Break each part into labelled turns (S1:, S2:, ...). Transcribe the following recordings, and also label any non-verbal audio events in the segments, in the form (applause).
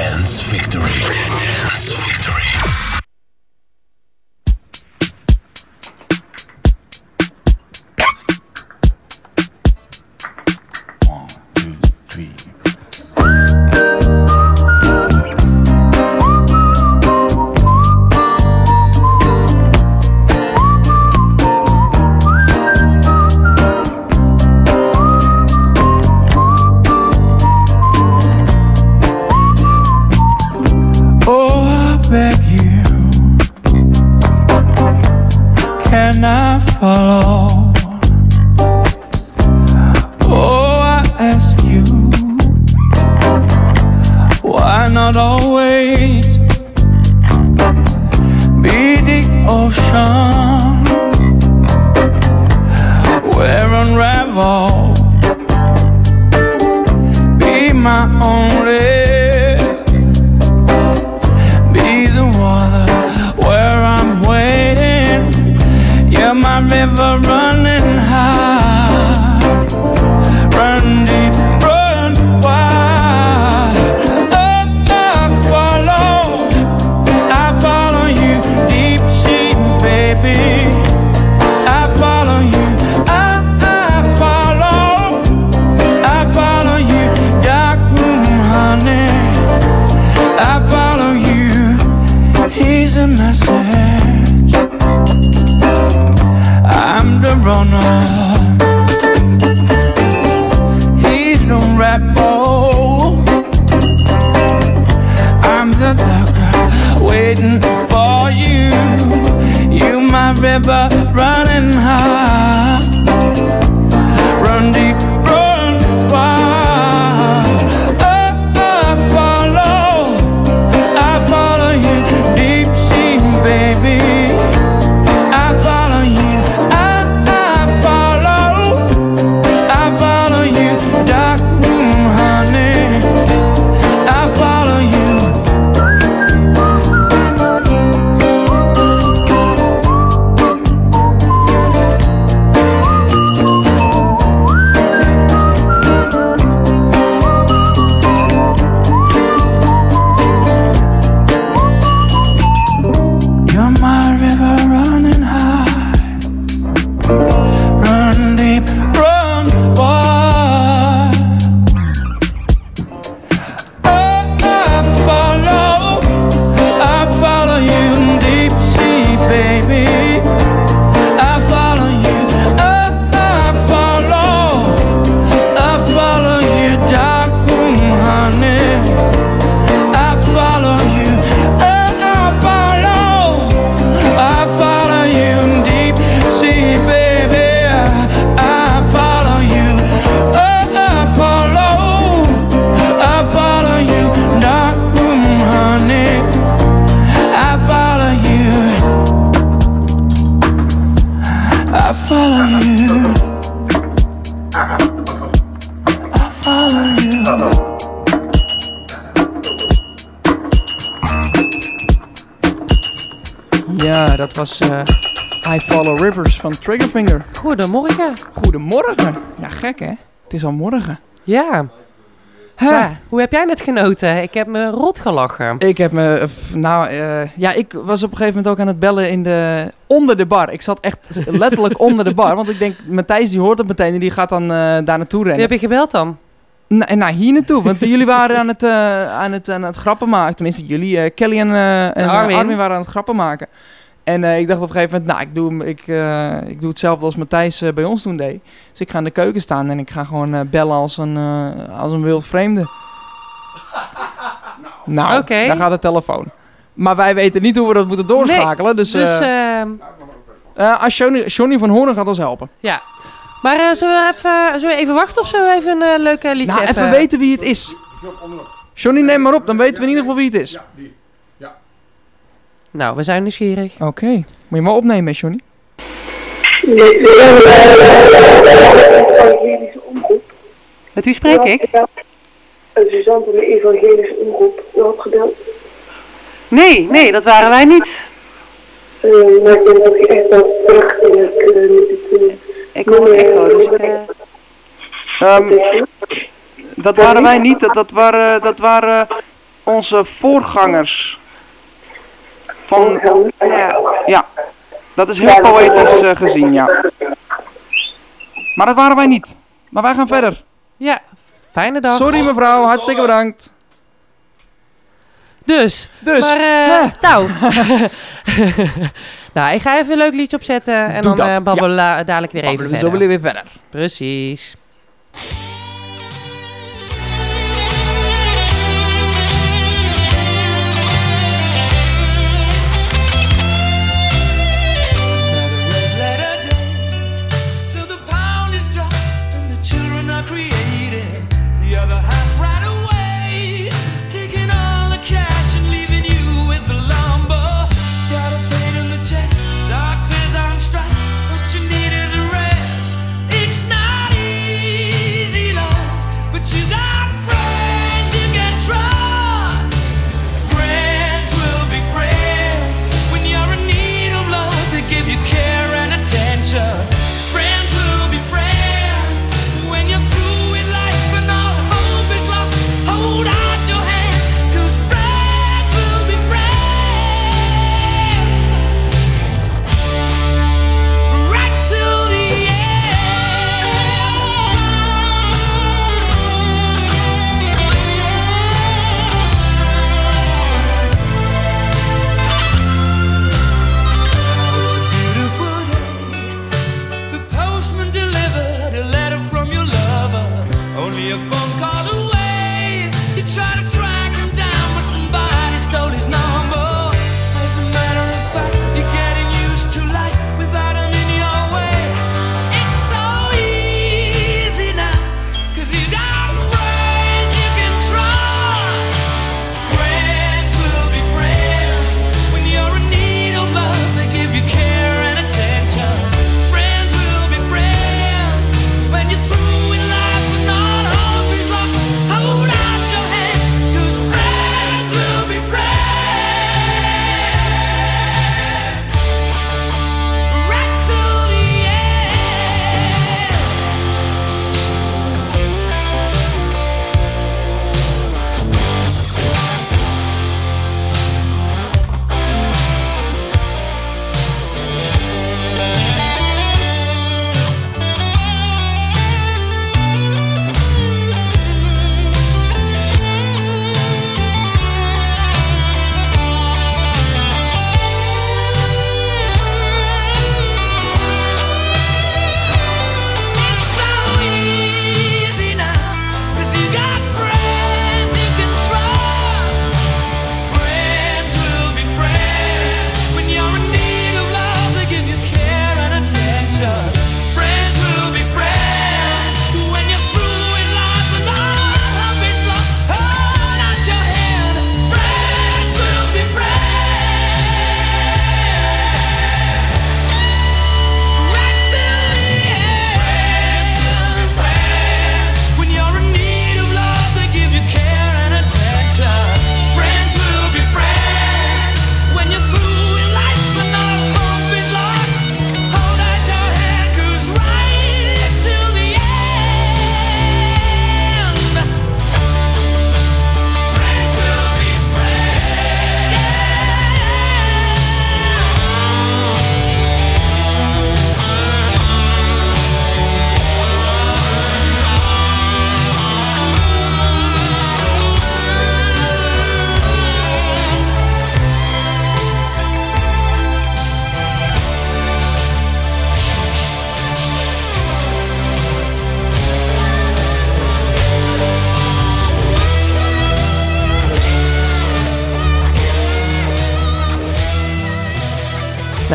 S1: Dance Victory. Dance
S2: Ja, dat was eh, I Follow Rivers van Triggerfinger.
S3: Goedemorgen.
S2: Goedemorgen. Ja, gek hè? Het is al morgen.
S3: Ja.
S2: Hè?
S3: Ja, Hoe heb jij net genoten? Ik heb me rot gelachen.
S2: Ik heb me, eh, nou eh, ja, ik was op een gegeven moment ook aan het bellen in de, onder de bar. Ik zat echt letterlijk (laughs) onder de bar. Want ik denk, Matthijs die hoort het meteen en die gaat dan daar naartoe
S3: Wie
S2: rennen.
S3: heb je gebeld dan?
S2: Nou, nou, hier naartoe, want jullie waren aan het, eh, aan het, aan het grappen maken. Tenminste, jullie, eh, Kelly en, eh, en
S3: Armin.
S2: Armin. waren aan het grappen maken. En ik dacht op een gegeven moment, nou, ik doe, ik, ik doe hetzelfde als Matthijs bij ons toen deed. Dus ik ga in de keuken staan en ik ga gewoon bellen als een, als een wild vreemde. Nou,
S3: Oké.
S2: daar gaat de telefoon. Maar wij weten niet hoe we dat moeten doorschakelen. dus
S3: Dus,
S2: als Johnny, Johnny van Hoorn gaat ons helpen.
S3: ja. Maar eh, zullen, we even, zullen we even wachten of zullen we even een eh, leuk eh, liedje
S2: Nou, even weten wie het is. Johnny, neem maar op, dan weten we in ieder geval wie het is.
S3: Nou, we zijn nieuwsgierig.
S2: Oké. Moet je maar opnemen, hè, Johnny?
S4: evangelische omroep.
S3: Met wie spreek ik?
S4: Suzanne van de evangelische omroep. U had gebeld.
S3: Nee, nee, dat waren wij niet.
S4: Eh, maar ik denk dat je echt wel terug in het...
S3: Ik hoor een echo, dus ik... eh,
S2: Ehm, dat waren wij niet. Dat, dat waren... Dat waren onze voorgangers. Van, ja, dat is heel poëtisch eh, gezien, ja. Maar dat waren wij niet. Maar wij gaan verder.
S1: Ja, fijne dag.
S2: Sorry mevrouw, hartstikke bedankt.
S1: Dus,
S2: Dus,
S1: maar, eh, nou. (laughs) (laughs) nou, ik ga even een leuk liedje opzetten en
S2: Doe
S1: dan
S2: dat,
S1: eh, babbelen we dadelijk weer even
S2: we
S1: verder.
S2: zo weer verder.
S1: Precies.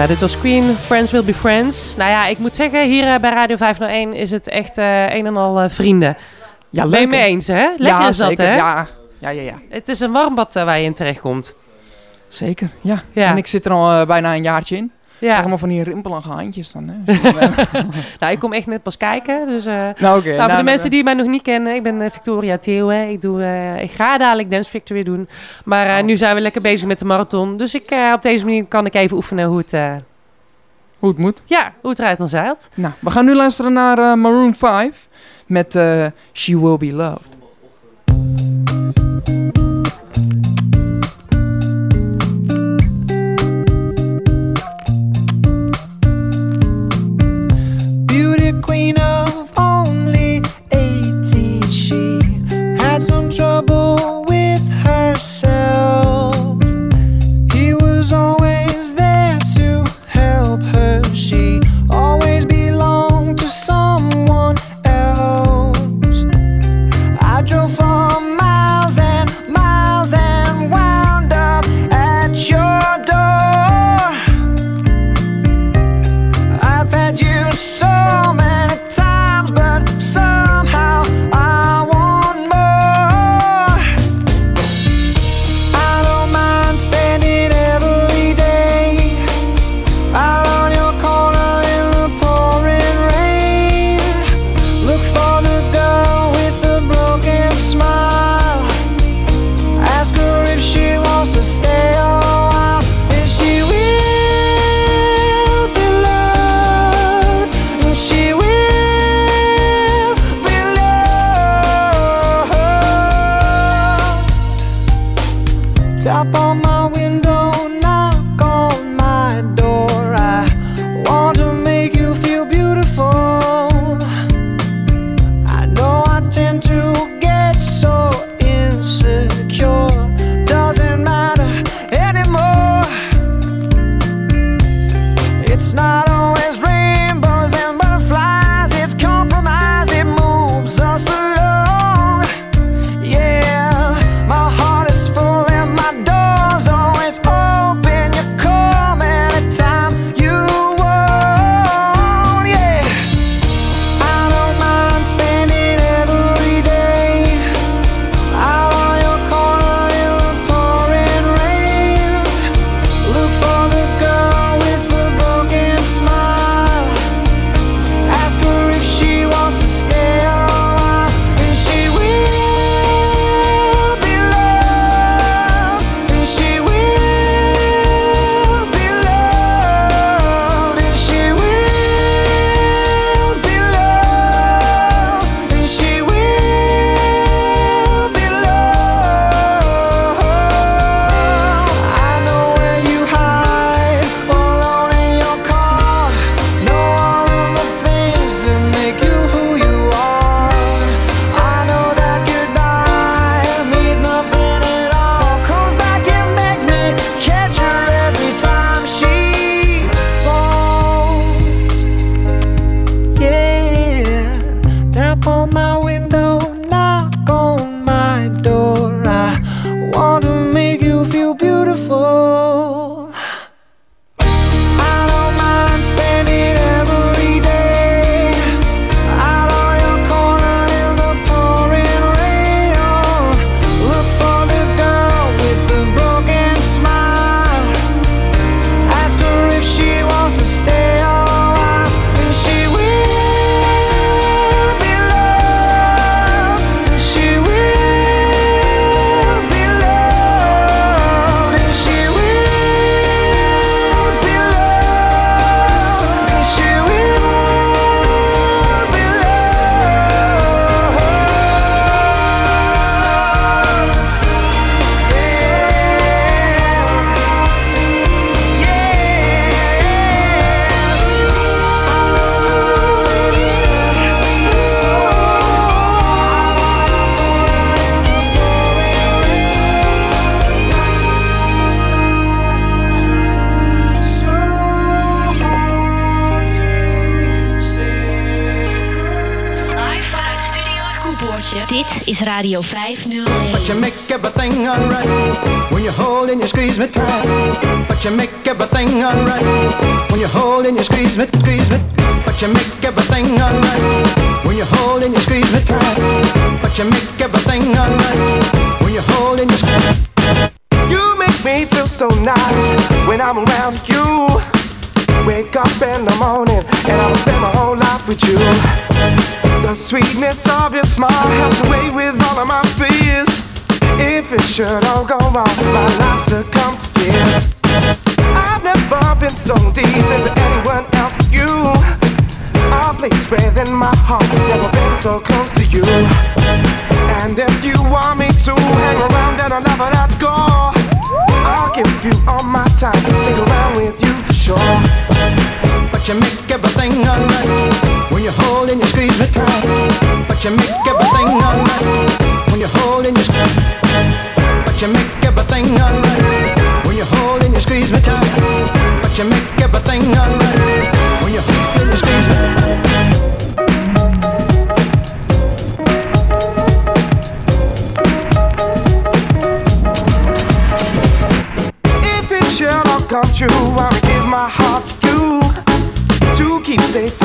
S1: Dit was Queen, Friends Will Be Friends. Nou ja, ik moet zeggen, hier eh, bij Radio 501 is het echt eh, een en al eh, vrienden.
S2: Ja,
S1: Ben je
S2: leuk.
S1: mee eens, hè? Lekker
S2: ja,
S1: is dat,
S2: zeker.
S1: hè?
S2: Ja, ja, ja, ja.
S1: Het is een warmbad waar je in terechtkomt.
S2: Zeker, ja.
S1: Ja.
S2: En ik zit er al bijna een jaartje in.
S1: Ja,
S2: Allemaal van die rimpelige handjes dan. Hè. (laughs)
S1: nou, ik kom echt net pas kijken. Dus, eh,
S2: nou, oké.
S1: nou, voor de mensen die mij nog niet kennen, ik ben eh, Victoria Theeuwen. Ik, doe, eh, ik ga dadelijk Dance Victory doen. Maar eh,
S2: Oh.
S1: nu zijn we lekker bezig met de marathon. Dus ik, eh, op deze manier kan ik even oefenen hoe het, eh,
S2: Hoe het moet.
S1: ja, hoe het eruit dan zeilt.
S2: Nou, we gaan nu luisteren naar eh, Maroon 5 met eh, She Will Be Loved.
S5: Is Radio 501.
S6: But you make everything alright when you hold and you squeeze me tight. But you make everything alright when you hold and you squeeze me, squeeze me. But you make everything alright when you hold and you squeeze me tight. But you make everything alright when you hold and you squeeze.
S7: You make me feel so nice when I'm around you. Wake up in the morning and I'll spend my whole life with you. The sweetness of your smile helps away with all of my fears. If it should all go wrong, my life succumb to tears. I've never been so deep into anyone else but you. A place within my heart, never been so close to you. And if you want me to hang around, then I'll never let go. I'll give you all my time, stick around with you for sure.
S6: But you make everything alright when you hold and you squeeze me tight. But you make everything alright when you hold and you squeeze. But you make everything alright when you hold and you squeeze me tight. But you make everything alright when you hold and you squeeze me.
S7: If it should all come true, I'll give my heart to you. To keep safe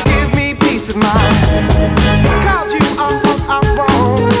S7: peace of mind. Cause you are all I want,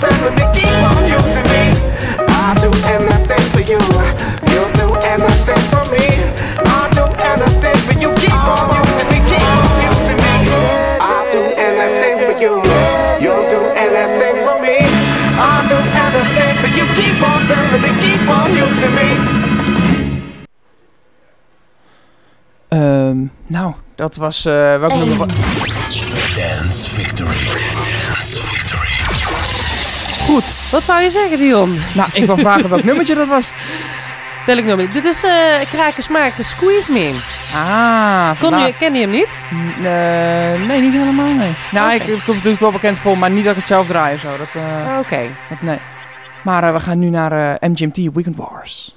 S7: for you. Keep on telling me, keep on using me. I'll do anything for you. You'll do anything for me. I'll do anything for you. Keep on using me, keep on using me. I'll do anything for you. You'll do anything for me. I'll do anything for you. Keep on telling me, keep on using me.
S2: Ehm, nou, dat was... eh welk nummer wa-
S1: Dance Victory. Dance Victory.
S2: Goed.
S3: Wat wou je zeggen, Dion?
S2: Nou, ik wil vragen welk (laughs) nummertje dat was.
S3: Welk nummer? Dit is eh Krakersmaak, Squeeze Me.
S2: Ah,
S3: Kon je, ken je hem niet?
S2: N- eh, nee, niet helemaal, nee. Nou, ik, ik kom natuurlijk wel bekend voor, maar niet dat ik het zelf draai of zo. Dat, eh,
S3: Oké.
S2: nee. Maar we gaan nu naar MGMT Weekend Wars.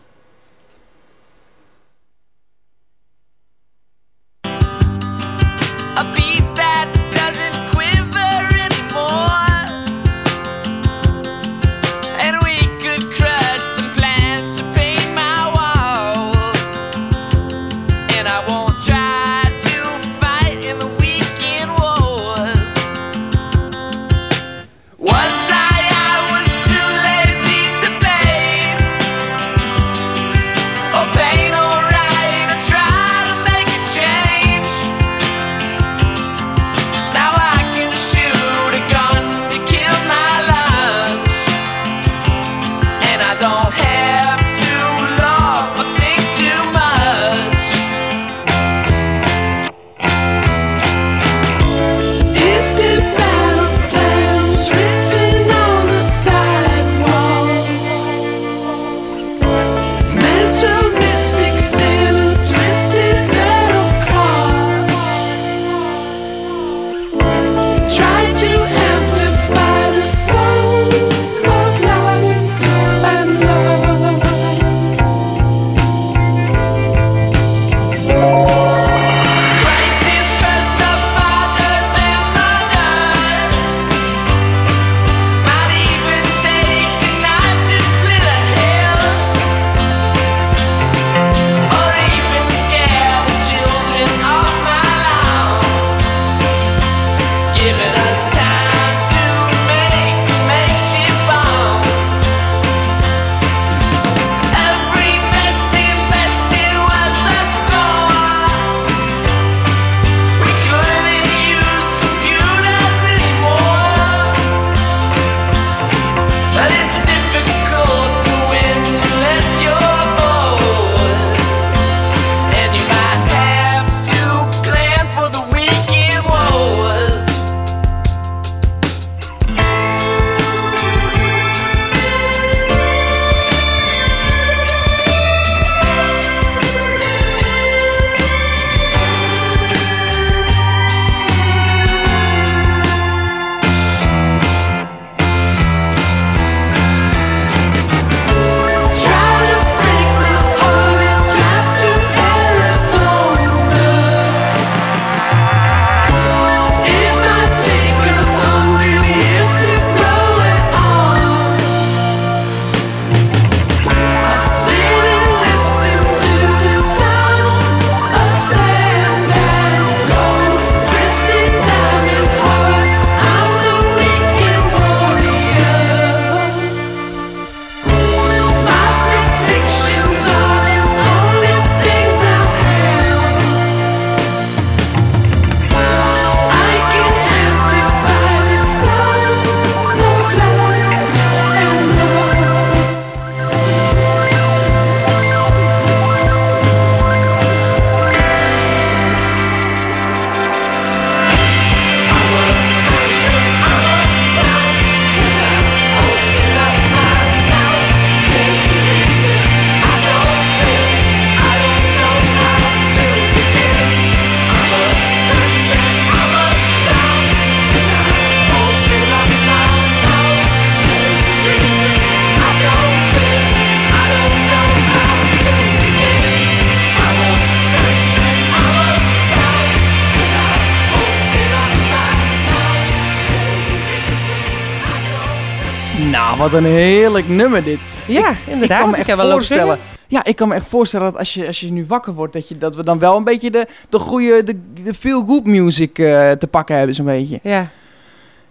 S2: Wat een heerlijk nummer dit.
S3: Ja, inderdaad.
S2: ik kan me
S3: Ik
S2: echt
S3: wel
S2: voorstellen. Ja, ik kan me echt voorstellen dat als je, als je nu wakker wordt, dat, je, dat we dan wel een beetje de, de goede, de, de feel-good music eh, te pakken hebben, zo'n beetje.
S3: Ja,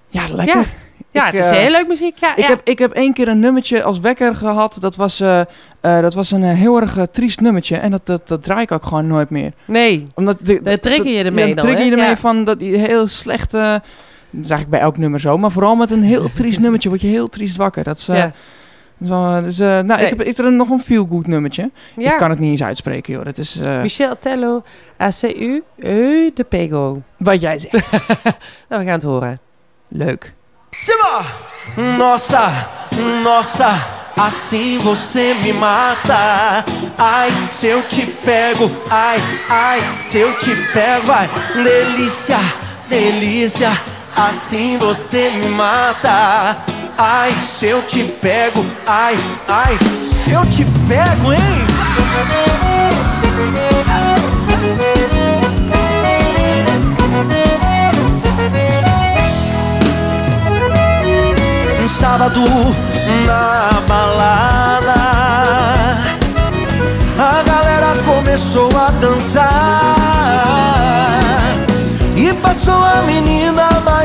S2: Ja, lekker.
S3: ja
S2: Ik,
S3: het is
S2: eh,
S3: heel leuk muziek. Ja,
S2: Ik,
S3: ja.
S2: heb, ik heb één keer een nummertje als wekker gehad. Dat was, eh, dat was een heel erg triest nummertje. En dat, dat, dat draai ik ook gewoon nooit meer.
S3: Nee,
S2: Omdat de,
S3: Daar trigger je ermee
S2: ja,
S3: dan,
S2: trigger je ermee
S3: Ja.
S2: van dat die heel slechte... Dat is eigenlijk bij elk nummer zo. Maar vooral met een heel triest nummertje word je heel triest wakker. Dat is...
S3: ja.
S2: dus, nou,
S3: Nee.
S2: ik heb, ik heb er nog een feel-good nummertje.
S3: ja.
S2: Ik kan het niet eens uitspreken, joh. Dat is eh,
S3: Michel Tello, ACU, Eu de Pego.
S2: wat jij zegt. (laughs)
S3: Nou, we gaan het horen.
S2: Leuk.
S8: Simba! Nossa, nossa, assim você me mata. Ai, se eu te pego, ai, ai, se eu te pego. Delícia, delícia, assim você me mata. Ai, se eu te pego, ai, ai, se eu te pego, hein? Um sábado na balada A galera começou a dançar E passou a menina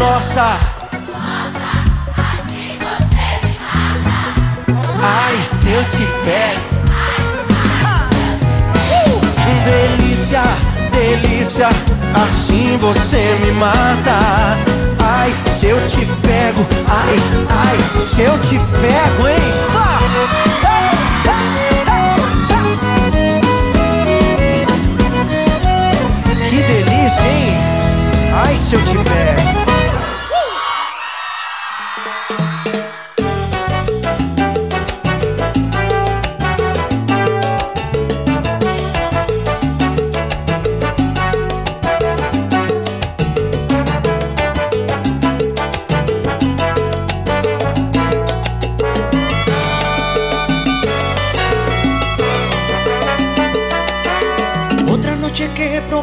S8: Nossa. Ai, se eu te pego. Uh! Delícia, delícia, assim você me mata. Ai, se eu te pego, ai, ai, se eu te pego, hein? Ah! Que delícia, hein? Ai, se eu te pego.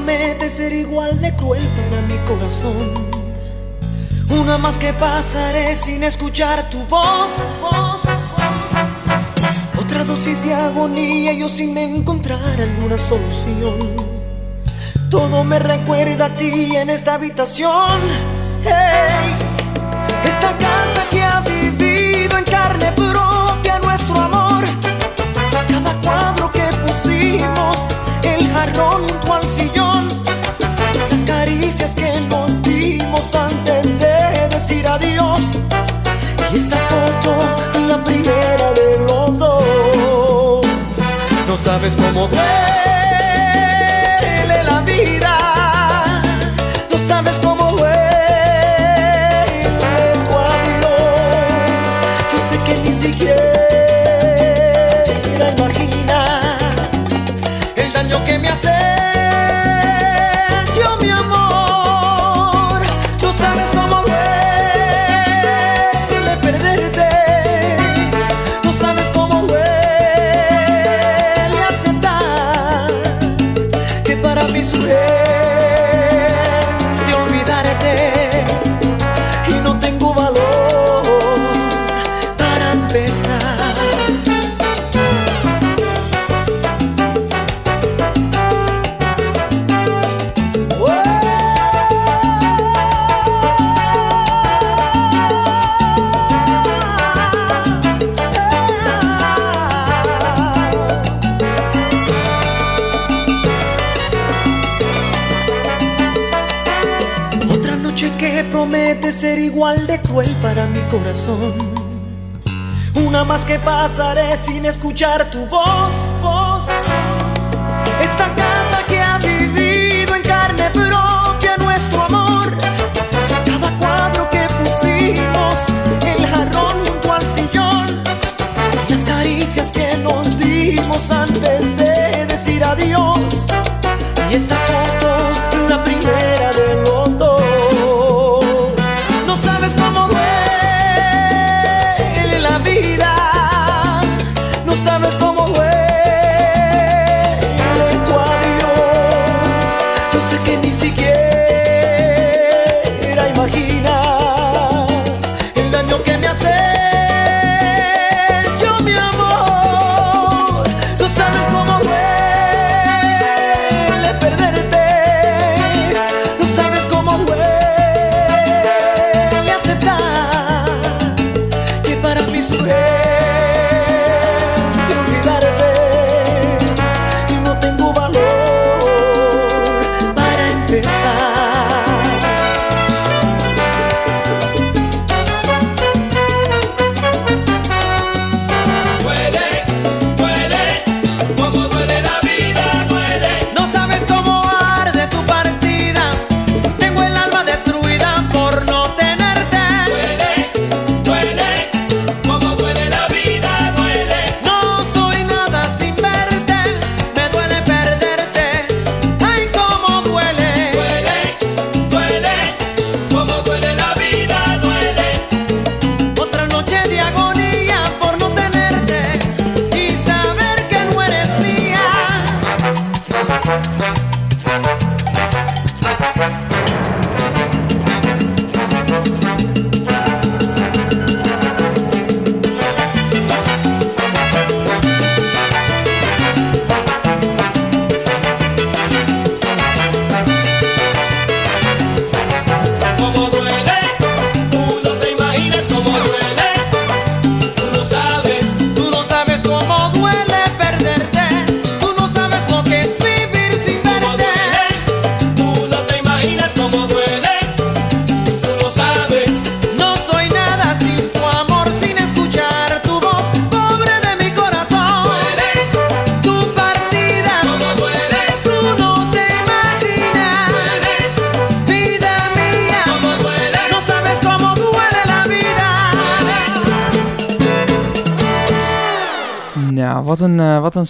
S9: Promete ser igual de cruel para mi corazón. Una más que pasaré sin escuchar tu voz. voz. Otra dosis de agonía yo sin encontrar alguna solución. Todo me recuerda a ti en esta habitación. Hey, esta casa que ha vivido en carne propia nuestro amor. Cada cuadro que pusimos, el jarrón sabes como fue. Para mi corazón. Una más que pasaré sin escuchar tu voz, voz. Esta casa que ha vivido en carne propia nuestro amor. Cada cuadro que pusimos, el jarrón junto al sillón. Las caricias que nos dimos antes de decir adiós.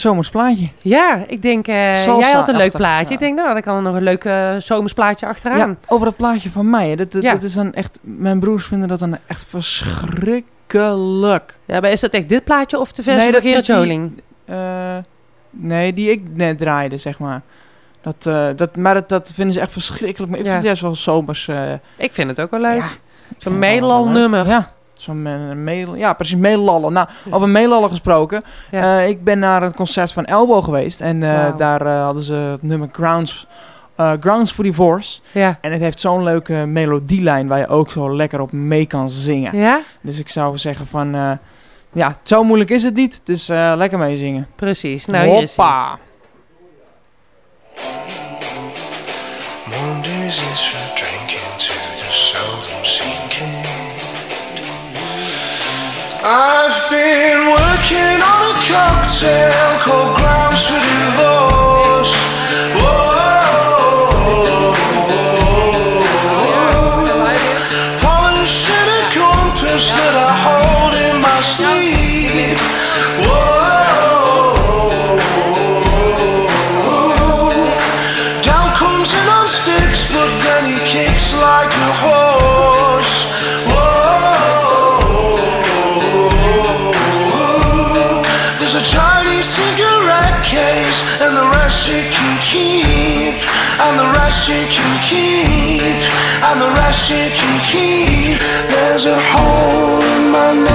S2: Een, eh, een zomers plaatje.
S3: Ja, ik denk, eh,
S2: Salsa
S3: jij had een leuk plaatje.
S2: ja.
S3: Ik denk, nou, dan kan er nog een leuk uh, zomers plaatje achteraan.
S2: Ja, over dat plaatje van mij. Dat, dat,
S3: Ja.
S2: dat is dan echt, mijn broers vinden dat dan echt verschrikkelijk.
S3: Ja, maar is dat echt dit plaatje of de versie
S2: Nee,
S3: van Gerard Joling?
S2: Eh, nee, die ik net draaide, zeg maar. Dat, eh, dat, maar dat, dat vinden ze echt verschrikkelijk. Maar ik
S3: Ja.
S2: vind het juist wel zomers. eh,
S3: Ik vind het ook wel leuk. Zo'n medelal
S2: leuk.
S3: nummer.
S2: Ja, zo'n medel, ja, precies, medelallen. Nou, over medelallen gesproken.
S3: Ja.
S2: eh, ik ben naar een concert van Elbow geweest. En eh, daar eh, hadden ze het nummer Grounds, Grounds for Divorce.
S3: Ja.
S2: En het heeft zo'n leuke melodielijn waar je ook zo lekker op mee kan zingen.
S3: Ja,
S2: Dus ik zou zeggen van, ja, zo moeilijk is het niet. Dus lekker meezingen.
S3: precies. Nou, hier is hij.
S2: Hoppa!
S10: myself and the rest you can keep. There's a hole in my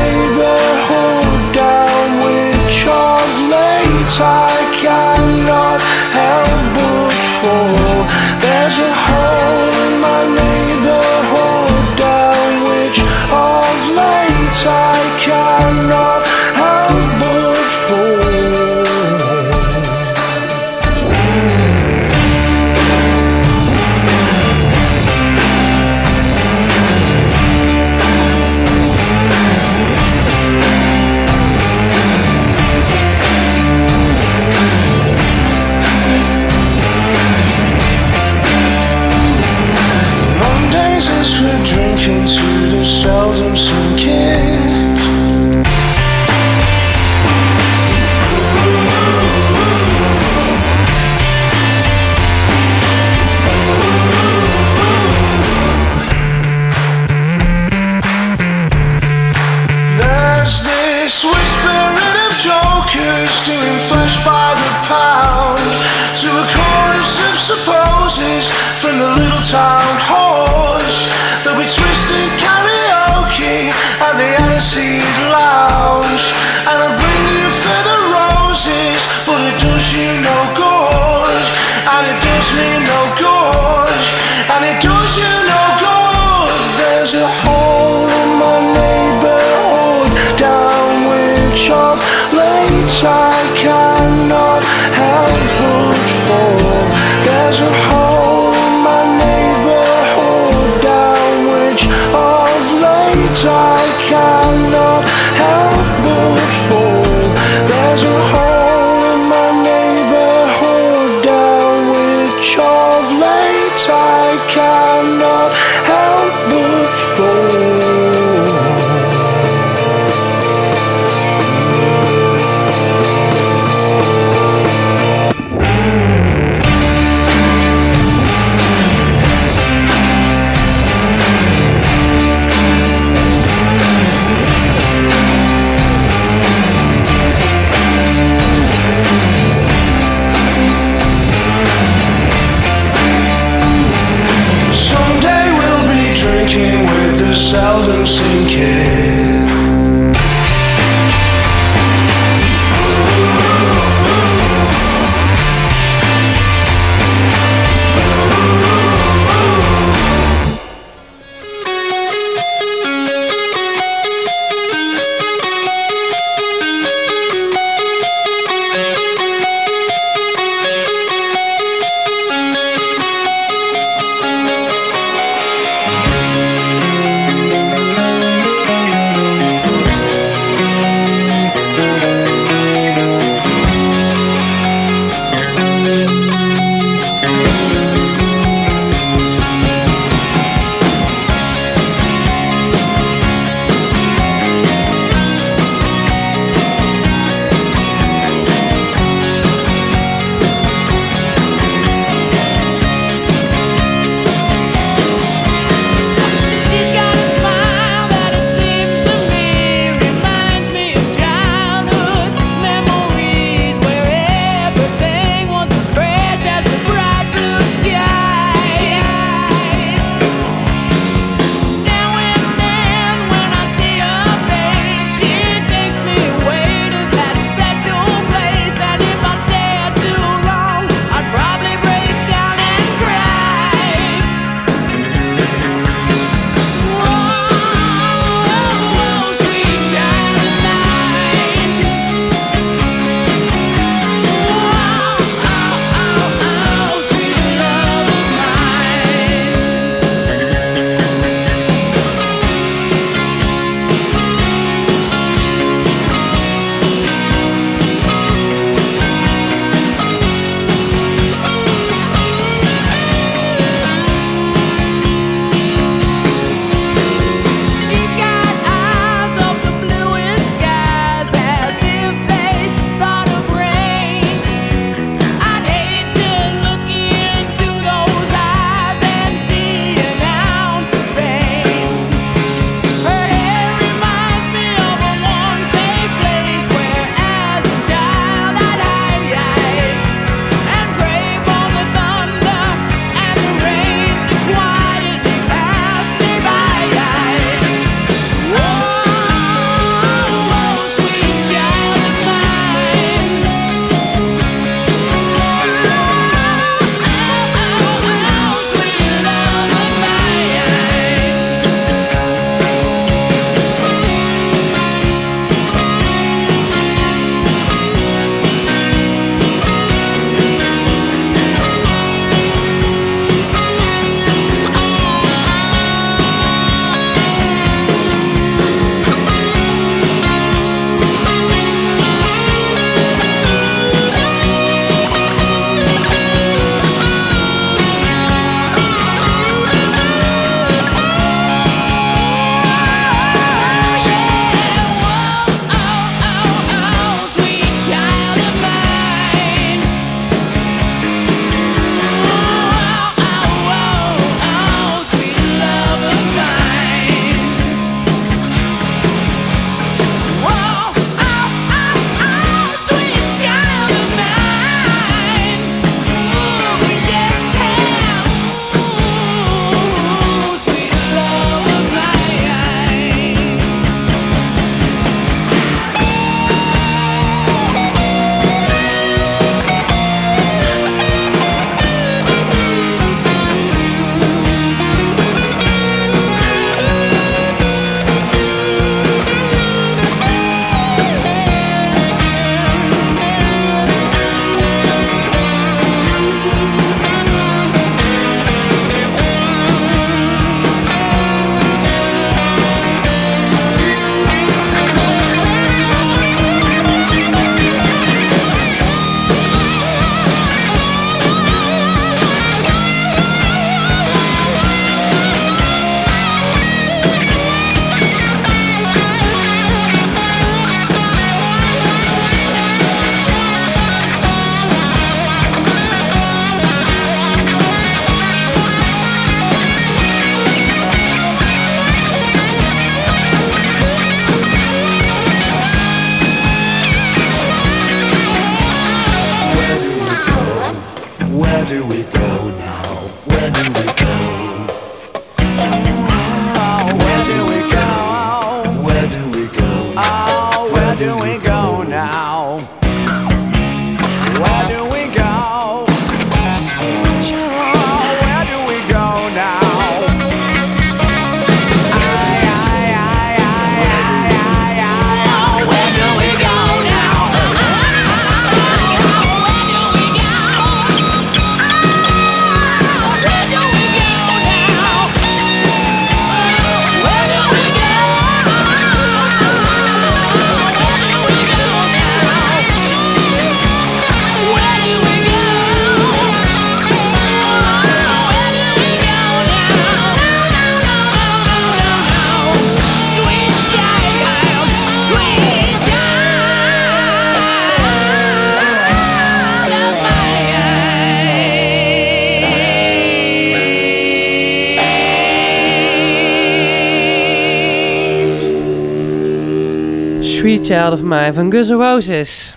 S3: Child of Mine van Guns N' Roses.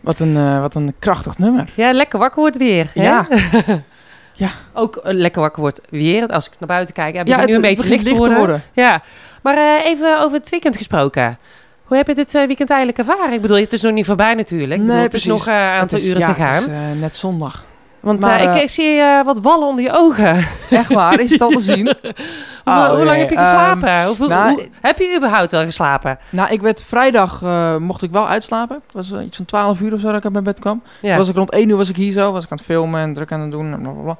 S2: Wat een, eh, wat een krachtig nummer.
S3: Ja, lekker wakker wordt weer. Hè?
S2: Ja. (laughs) Ja.
S3: Ook eh, lekker wakker wordt weer. Als ik naar buiten kijk, heb
S2: Ja,
S3: ik nu een
S2: het
S3: beetje licht worden. Ja. Maar eh, even over het weekend gesproken. Hoe heb je dit weekend eigenlijk ervaren? Ik bedoel, het is nog niet voorbij natuurlijk. Bedoel, het is nog een aantal
S2: is-
S3: uren
S2: ja,
S3: te gaan.
S2: Het is net zondag.
S3: Want
S2: maar,
S3: ik, ik zie wat wallen onder je ogen.
S2: Echt waar, is het al te zien? (laughs) Oh,
S3: hoe lang heb je
S2: ehm,
S3: geslapen? Hoeveel,
S2: nou,
S3: hoe- heb je überhaupt wel geslapen?
S2: Nou, ik werd vrijdag, eh, mocht ik wel uitslapen. Het was eh, iets van 12 uur of zo dat ik uit mijn bed kwam.
S3: Ja.
S2: Toen was ik rond 1 uur was ik hier zo, was ik aan het filmen en druk aan het doen en bla bla bla.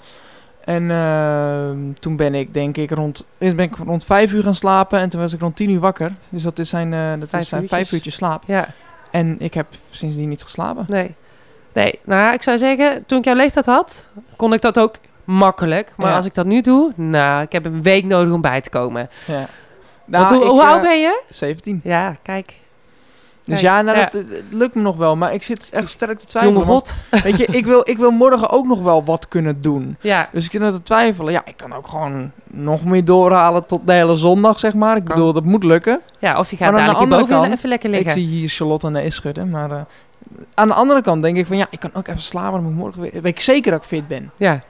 S2: En ehm, toen ben ik denk ik rond, eerst ben ik rond 5 uur gaan slapen en toen was ik rond 10 uur wakker. Dus dat is zijn, eh, dat
S3: Vijf
S2: is zijn
S3: uurtjes.
S2: 5 uurtjes slaap.
S3: Ja.
S2: En ik heb sindsdien niet geslapen.
S3: Nee. Nee, nou, ik zou zeggen, toen ik jouw leeftijd had, kon ik dat ook makkelijk. Maar
S2: Ja.
S3: als ik dat nu doe, nou, ik heb een week nodig om bij te komen.
S2: Ja.
S3: Want
S2: Nou,
S3: hoe,
S2: ik,
S3: hoe
S2: eh,
S3: oud ben je?
S2: 17.
S3: Ja, kijk.
S2: Dus ja, nou,
S3: ja.
S2: Dat, het, het lukt me nog wel. Maar ik zit echt sterk te twijfelen.
S3: Jonge
S2: want, Weet je, ik wil, ik wil morgen ook nog wel wat kunnen doen. (laughs)
S3: Ja.
S2: Dus ik zit te twijfelen. Ja, ik kan ook gewoon nog meer doorhalen tot de hele zondag, zeg maar. Ik bedoel, dat moet lukken.
S3: Ja, of je gaat
S2: aan de
S3: dadelijk hierboven
S2: kant,
S3: even lekker liggen.
S2: Ik zie hier Charlotte en de schudden, maar... eh, aan de andere kant denk ik van, ja, ik kan ook even slapen. Dan moet ik morgen weer... Weet ik zeker dat ik fit ben.
S3: Ja.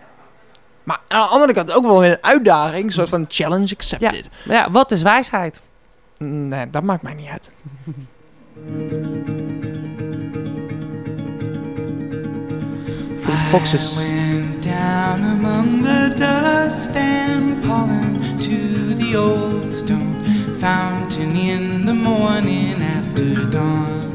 S2: Maar aan de andere kant ook wel weer een uitdaging. Een soort van challenge accepted.
S3: Ja, wat is wijsheid?
S2: Nee, dat maakt mij niet uit. (laughs) Fleet Foxes.
S11: went down among the dust and pollen to the old stone fountain in the morning after dawn.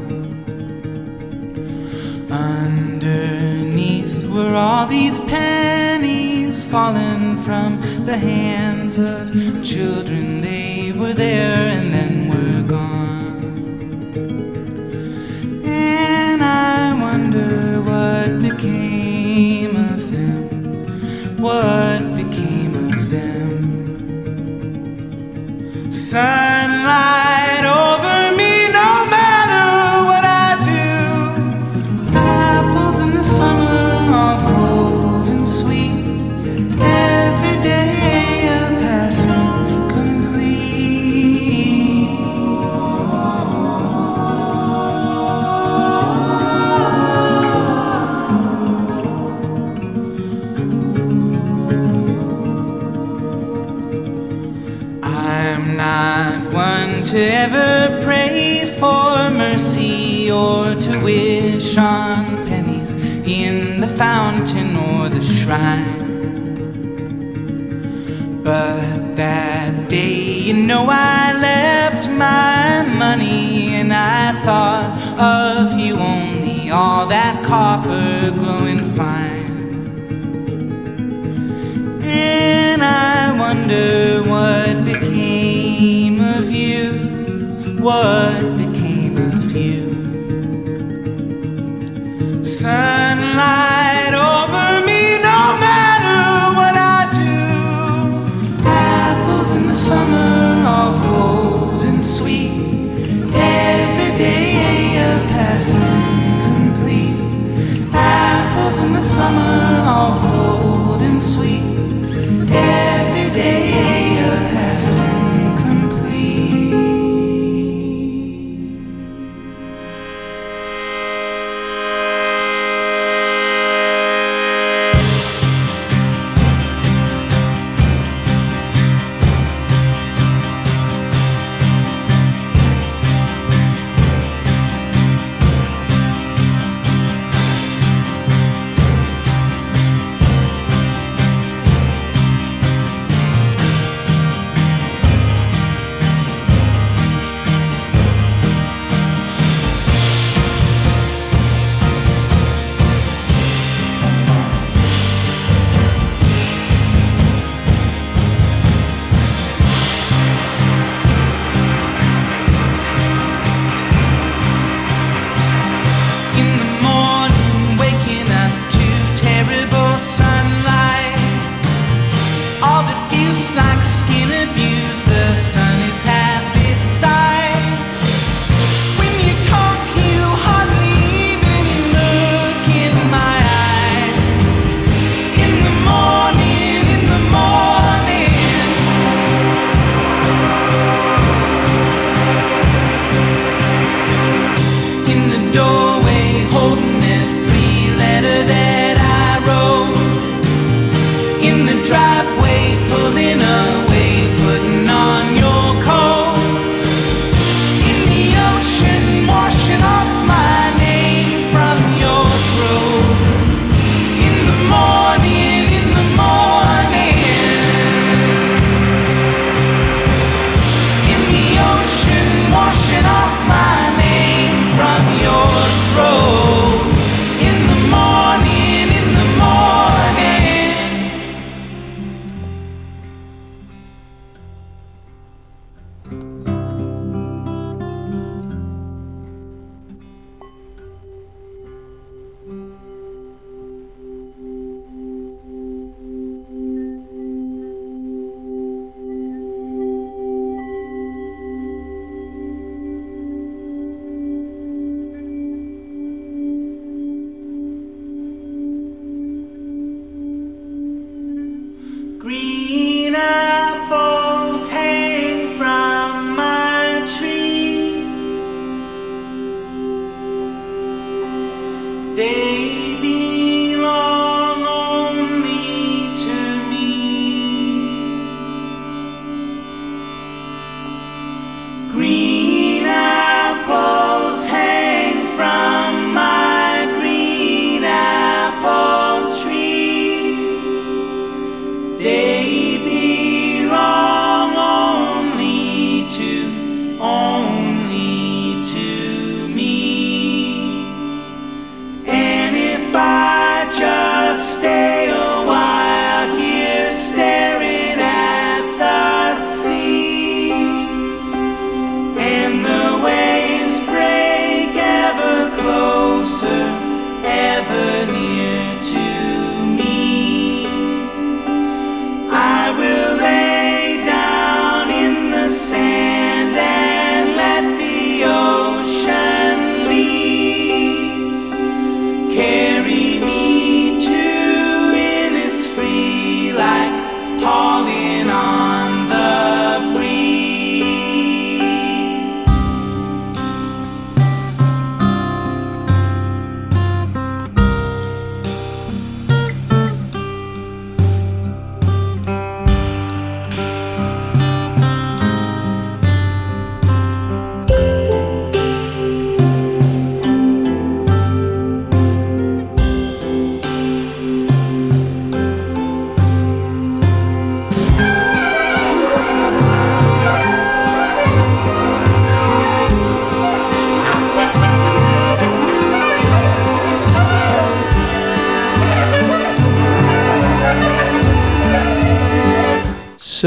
S11: Underneath were all these pennies fallen from the hands of children. They were there and then were gone. And I wonder what became of them. What became of them? Sunlight to ever pray for mercy or to wish on pennies in the fountain or the shrine. But that day, you know, I left my money and I thought of you only, all that copper glowing fine. And I wonder what what became of you. Sunlight over me, no matter what I do. Apples in the summer, all cold and sweet. Every day a passing complete. Apples in the summer, all cold and sweet. Every day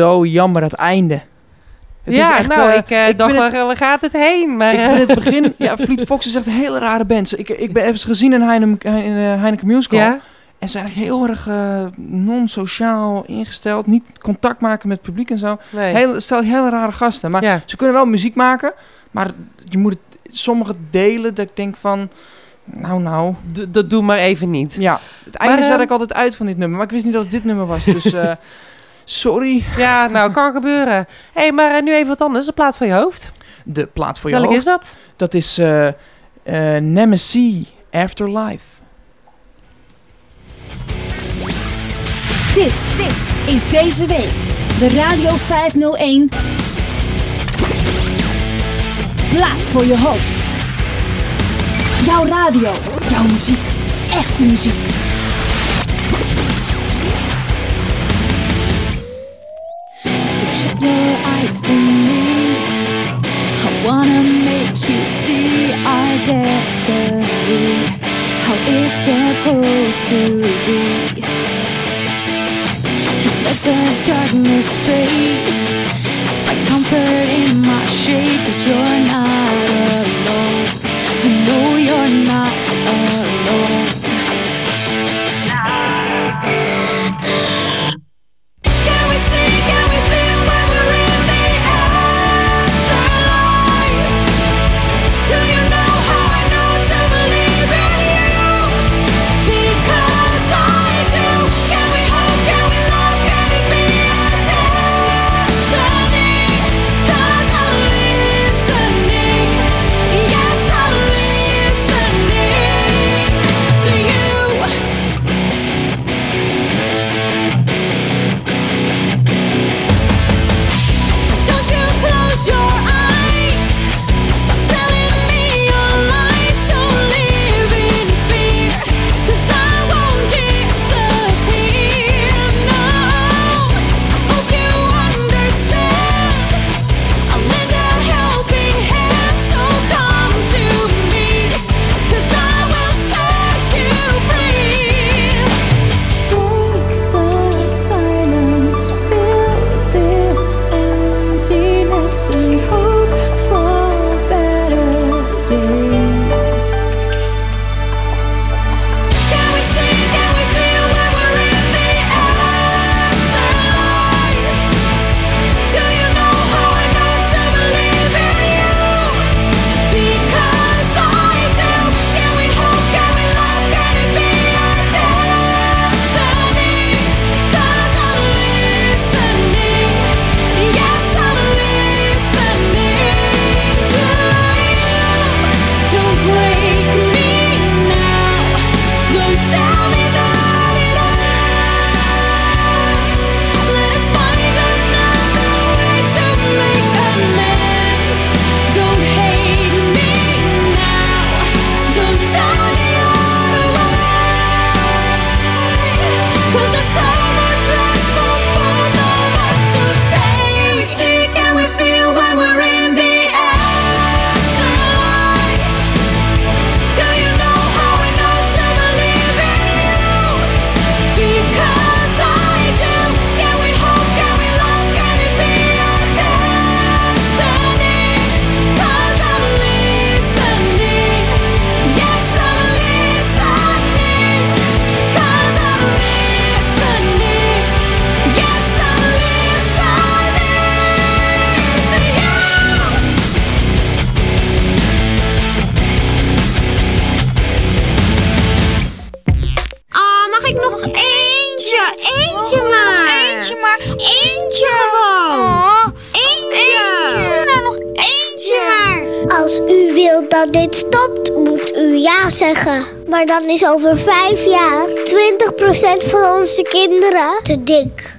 S2: zo jammer, dat einde. Het
S3: ja,
S2: is echt,
S3: nou,
S2: eh,
S3: ik, eh,
S2: ik
S3: dacht,
S2: het-
S3: waar, waar gaat het heen? Maar,
S2: ik vind het (laughs) begin... Ja, Fleet Fox is echt een hele rare band. Ik, ik ben, heb ze gezien in Heineken, in, eh, Heineken Musical.
S3: Ja?
S2: En ze zijn echt heel erg non-sociaal ingesteld. Niet contact maken met het publiek en zo.
S3: Nee.
S2: Heel, stel hele rare gasten. Maar
S3: Ja.
S2: ze kunnen wel muziek maken. Maar je moet het, sommige delen dat ik denk van... Nou, nou.
S3: D- dat doe maar even niet.
S2: Ja, het einde
S3: Maar,
S2: zet
S3: eh,
S2: ik altijd uit van dit nummer. Maar ik wist niet dat het dit nummer was. Dus eh, (laughs) sorry.
S3: Ja, nou, kan gebeuren. Hé, hey, maar eh, nu even wat anders. Een plaat voor je hoofd.
S2: De plaat voor je hoofd.
S3: is dat?
S2: Dat is eh eh, Nemesis Afterlife.
S12: Dit is deze week de Radio 501. Plaat voor je hoofd. Jouw radio, jouw muziek, echte muziek.
S13: Shut your eyes to me. I wanna make you see our destiny, how it's supposed to be. And let the darkness fade. Find comfort in my shade, cause you're not alone. I know you're not
S14: zeggen. Maar dan is over vijf jaar 20% van onze kinderen te dik.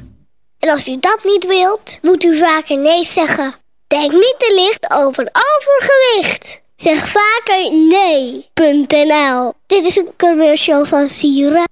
S14: En als u dat niet wilt, moet u vaker nee zeggen. Denk niet te licht over overgewicht. Zeg vaker nee.nl. Dit is een commercial van Sieren.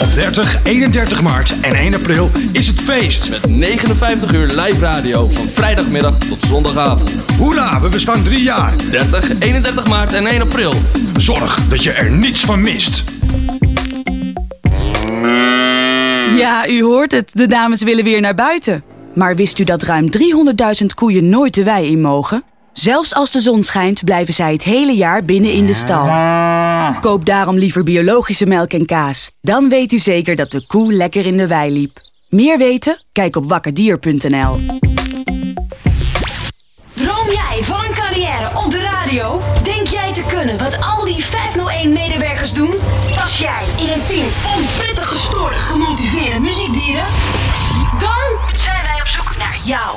S15: Op 30, 31 maart en 1 april is het feest.
S16: Met 59 uur live radio van vrijdagmiddag tot zondagavond.
S15: Hoera, we bestaan drie jaar.
S16: 30, 31 maart en 1 april.
S15: Zorg dat je er niets van mist.
S17: Ja, u hoort het. De dames willen weer naar buiten. Maar wist u dat ruim 300.000 koeien nooit de wei in mogen? Zelfs als de zon schijnt, blijven zij het hele jaar binnen in de stal. Koop daarom liever biologische melk en kaas. Dan weet u zeker dat de koe lekker in de wei liep. Meer weten? Kijk op wakkerdier.nl.
S12: Droom jij van een carrière op de radio? Denk jij te kunnen wat al die 501-medewerkers doen? Pas jij in een team van prettig gestoorde, gemotiveerde muziekdieren? Dan zijn wij op zoek naar jou.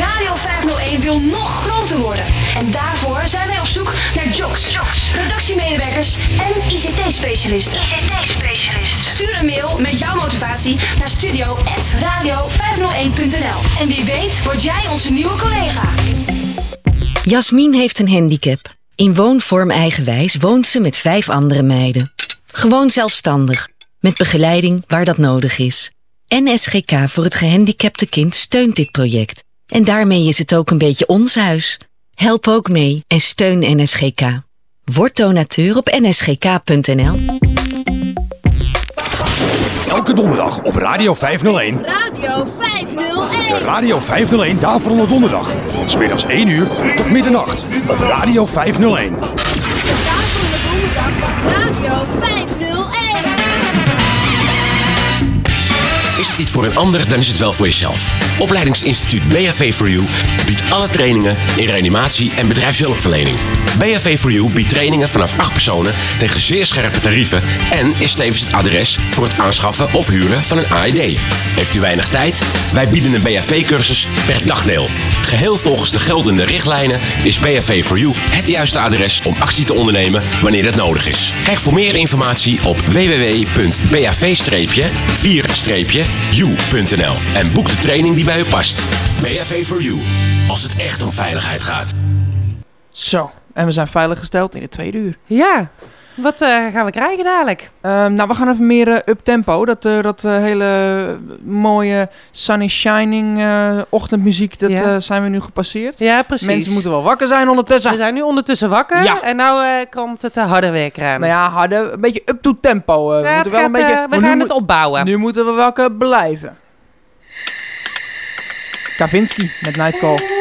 S12: Radio 501 wil nog groter worden. En daarvoor zijn wij op zoek naar jocks, redactiemedewerkers en ICT-specialisten. ICT-specialisten. Stuur een mail met jouw motivatie naar studio.radio501.nl. En wie weet word jij onze nieuwe collega.
S18: Jasmin heeft een handicap. In woonvorm eigenwijs woont ze met vijf andere meiden. Gewoon zelfstandig, met begeleiding waar dat nodig is. NSGK voor het gehandicapte kind steunt dit project. En daarmee is het ook een beetje ons huis. Help ook mee en steun NSGK. Word donateur op nsgk.nl.
S15: Elke donderdag op Radio 501.
S12: Radio 501.
S15: De Radio 501 Daverende Donderdag. Van smiddags 1 uur tot middernacht op Radio 501.
S12: Radio 501.
S19: Is het niet voor een ander, dan is het wel voor jezelf. Opleidingsinstituut BHV for You biedt alle trainingen in reanimatie en bedrijfshulpverlening. BHV for You biedt trainingen vanaf 8 personen tegen zeer scherpe tarieven en is tevens het adres voor het aanschaffen of huren van een AED. Heeft u weinig tijd? Wij bieden een BHV-cursus per dagdeel. Geheel volgens de geldende richtlijnen is BHV for You het juiste adres om actie te ondernemen wanneer het nodig is. Kijk voor meer informatie op www.bav-4-u.nl en boek de training die bij u past. BHV for You, als het echt om veiligheid gaat.
S20: Zo, en we zijn veilig gesteld in het tweede uur.
S3: Ja, wat eh, gaan we krijgen dadelijk?
S20: Ehm, nou, we gaan even meer eh, up-tempo. Dat, eh, dat hele mooie sunny shining eh, ochtendmuziek, dat
S3: Ja.
S20: eh, zijn we nu gepasseerd.
S3: Ja, precies.
S20: Mensen moeten wel wakker zijn ondertussen.
S3: We zijn nu ondertussen wakker
S20: Ja.
S3: en nou eh, komt het uh, harde werk eraan.
S20: Nou ja, harde, een beetje up-to-tempo. eh. we
S3: Ja,
S20: moeten wel een beetje,
S3: we gaan het opbouwen.
S20: Nu moeten we wakker blijven. Kavinsky met Nightcall.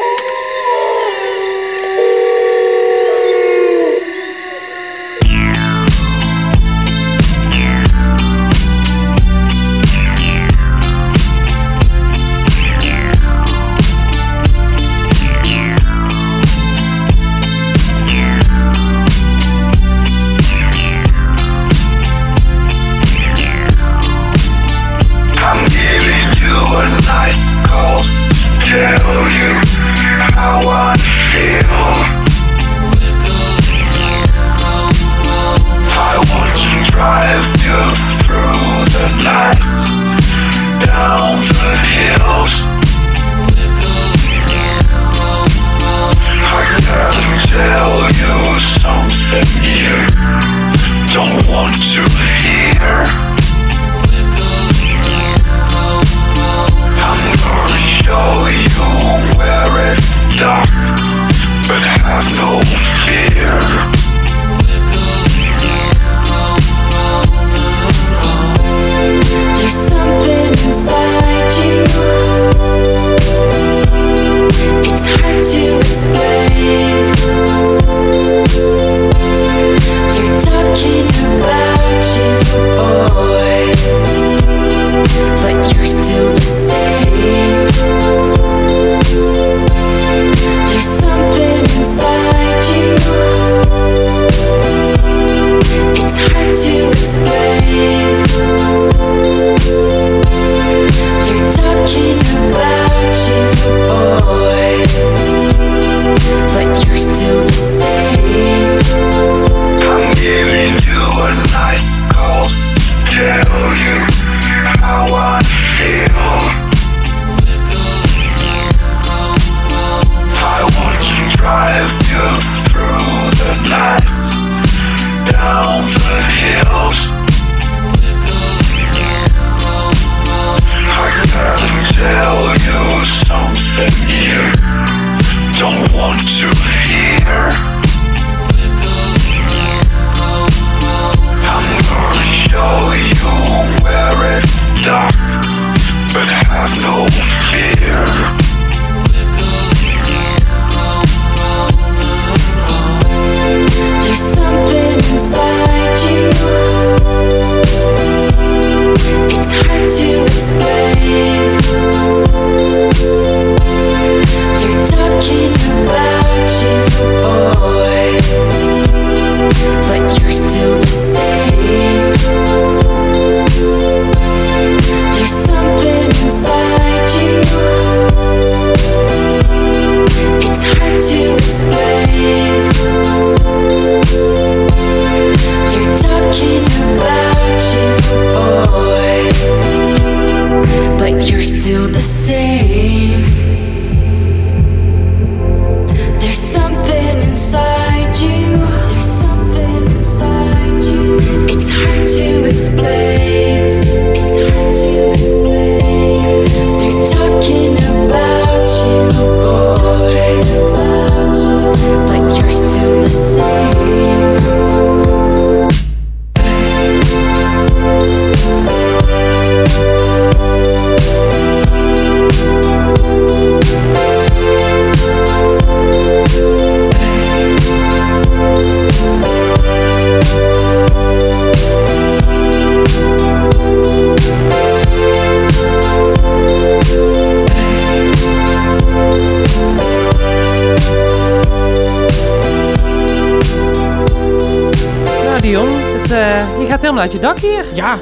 S3: Uit je dak hier.
S2: Ja,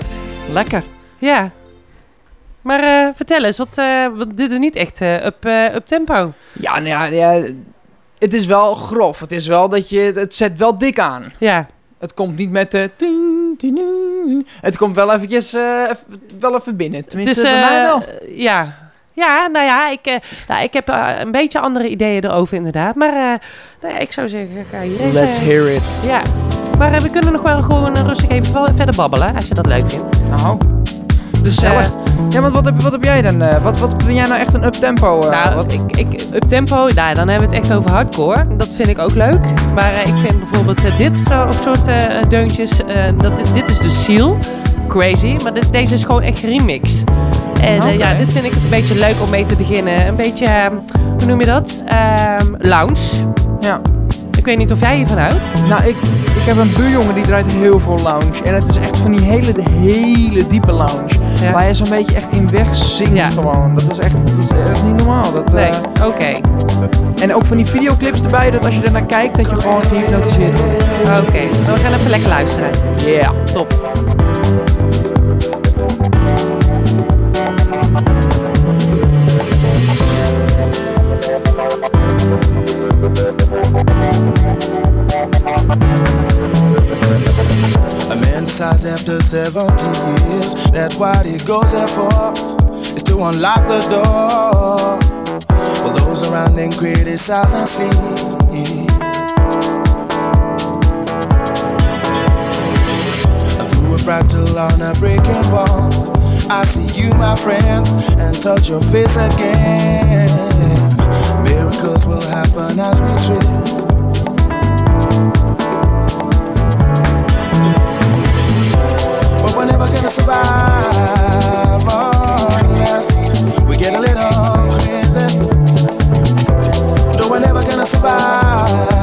S2: lekker.
S3: Ja. Maar eh, vertel eens, wat, want dit is niet echt eh, up, up tempo.
S2: Ja, nou ja, ja, het is wel grof. Het is wel dat je... Het zet wel dik aan.
S3: Ja.
S2: Het komt niet met de... Het komt wel eventjes... even- wel even binnen. Tenminste,
S3: Dus,
S2: bij mij wel.
S3: Ja. Ja, nou ja, ik, eh, nou, ik heb een beetje andere ideeën erover inderdaad. Maar eh, nou ja, ik zou zeggen, ga hier.
S2: Let's hear it.
S3: Ja. Maar eh, we kunnen nog wel gewoon eh, rustig even verder babbelen, als je dat leuk vindt.
S2: Nou,
S3: Dus,
S2: Gezellig.
S3: eh,
S2: Ja, want wat heb, wat heb jij dan? wat, wat vind jij nou echt een up-tempo? eh,
S3: Nou,
S2: wat?
S3: ik, ik, up-tempo, nou, dan hebben we het echt over hardcore. Dat vind ik ook leuk. Maar ik vind bijvoorbeeld dit zo, soort deuntjes, dat, dit is de Seal. Crazy, maar dit, deze is gewoon echt remixed. En ja, dit vind ik een beetje leuk om mee te beginnen. Een beetje, hoe noem je dat? Ehm, lounge.
S2: Ja.
S3: Ik weet niet of jij hiervan houdt.
S2: Nou, ik, ik heb een buurjongen die draait heel veel lounge. En het is echt van die hele, hele diepe lounge.
S3: Ja.
S2: Waar je zo'n beetje echt in weg zingt gewoon. Dat is echt, dat is echt niet normaal. Dat,
S3: Nee,
S2: eh,
S3: oké.
S2: En ook van die videoclips erbij, dat als je er naar kijkt, dat je gewoon gehypnotiseerd wordt.
S3: Oké, we gaan even lekker luisteren.
S2: Yeah.
S3: Top.
S7: A man decides after 70 years that what he goes there for is to unlock the door. While those around him criticize and sleep. Through a fractal on a breaking wall, I see you, my friend, and touch your face again. Miracles will happen as we trip. Never gonna survive. Oh, yes, we get a little crazy. No, we're never gonna survive.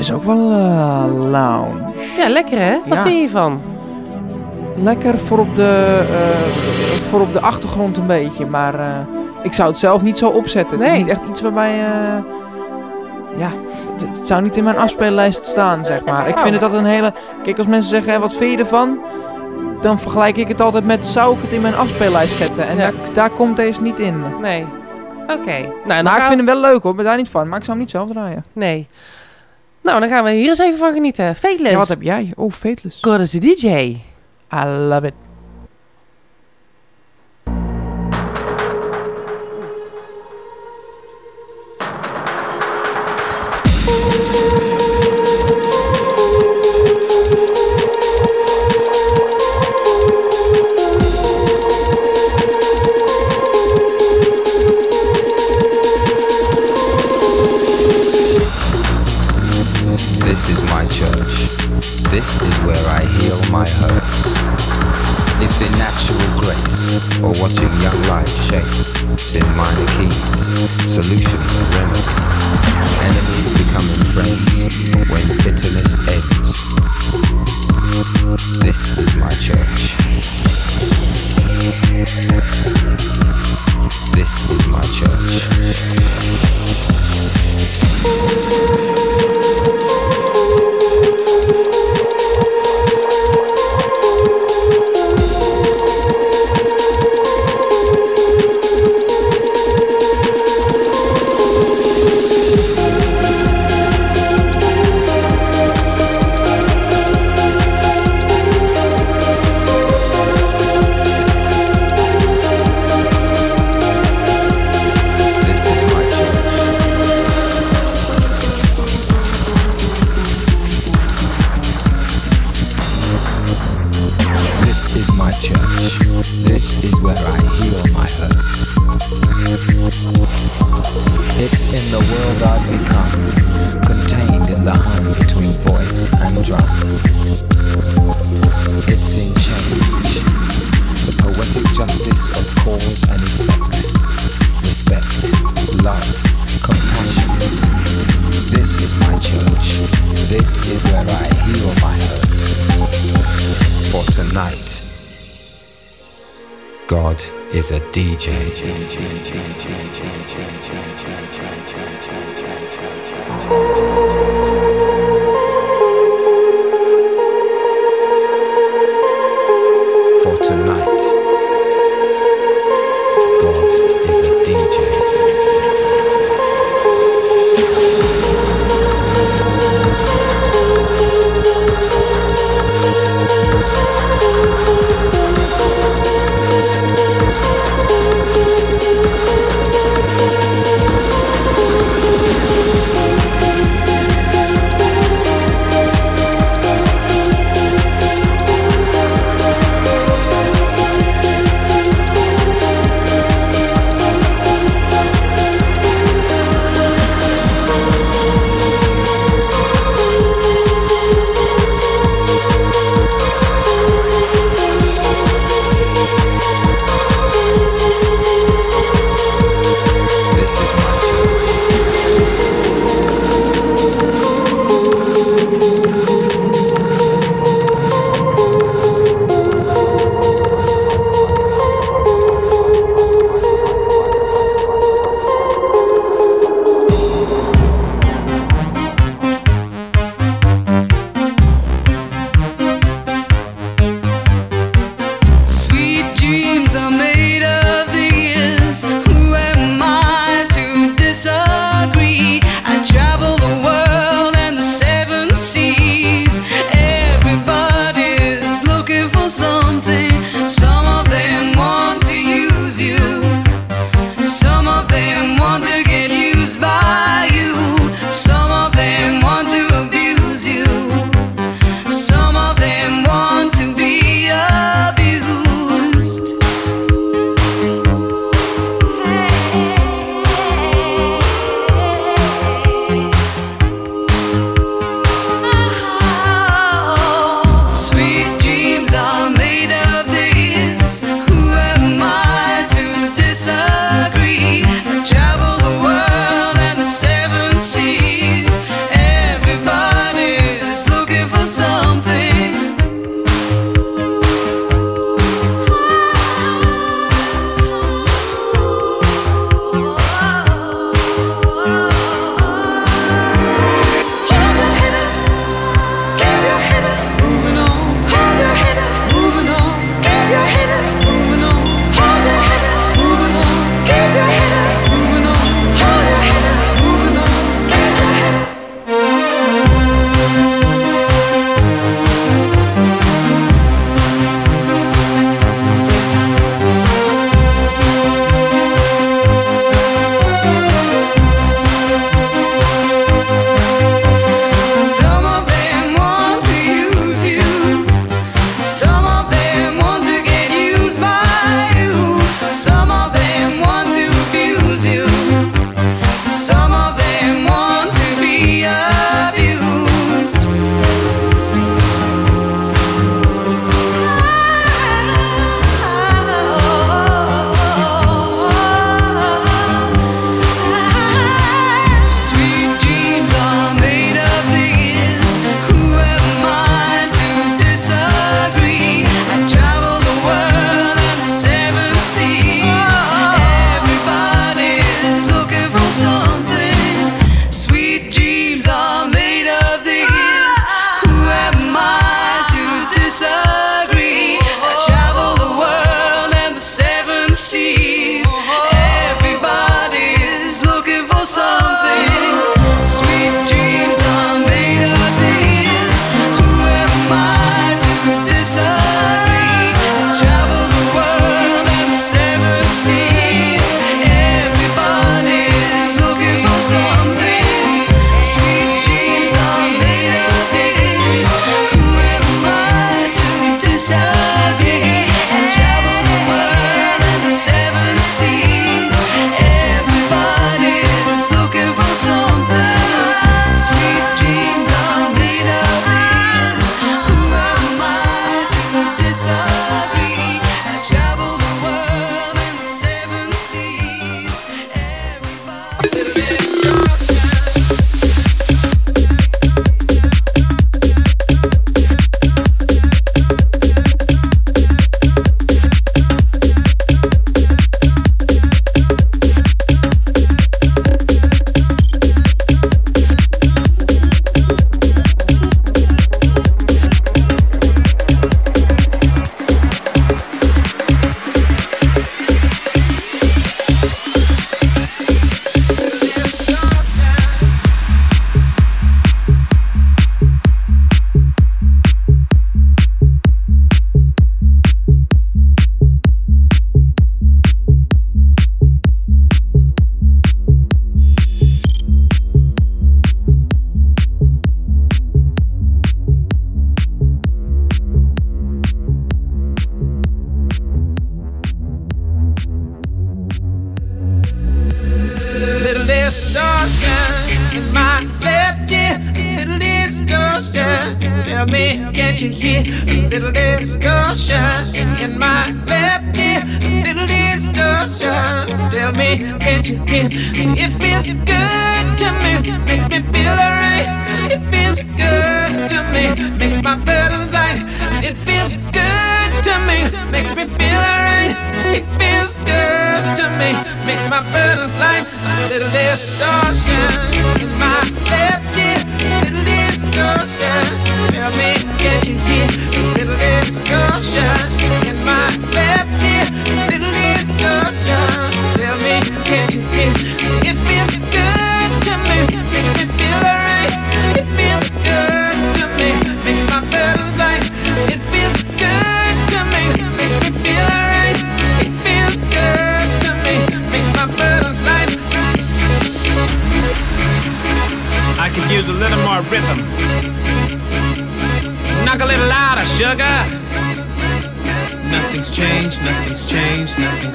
S21: Is ook wel eh, lounge.
S3: Ja, lekker hè? Wat
S21: Ja.
S3: vind je hiervan?
S21: Lekker voor op de, eh, voor op de achtergrond een beetje. Maar eh, ik zou het zelf niet zo opzetten. Het
S3: Nee.
S21: is niet echt iets waarbij... ja, het, het zou niet in mijn afspeellijst staan, zeg maar. Ik vind het altijd een hele... Kijk, als mensen zeggen, wat vind je ervan? Dan vergelijk ik het altijd met, zou ik het in mijn afspeellijst zetten? En daar, daar komt deze niet in.
S3: Nee. Oké. Nou,
S21: maar ik vind hem wel leuk hoor, ben daar niet van. Maar ik zou hem niet zelf draaien.
S3: Nee. Nou, dan gaan we hier eens even van genieten. Fateless.
S21: Ja, wat heb jij? Oh, Fateless.
S3: God is de DJ.
S21: I love it.
S22: God is a DJ. For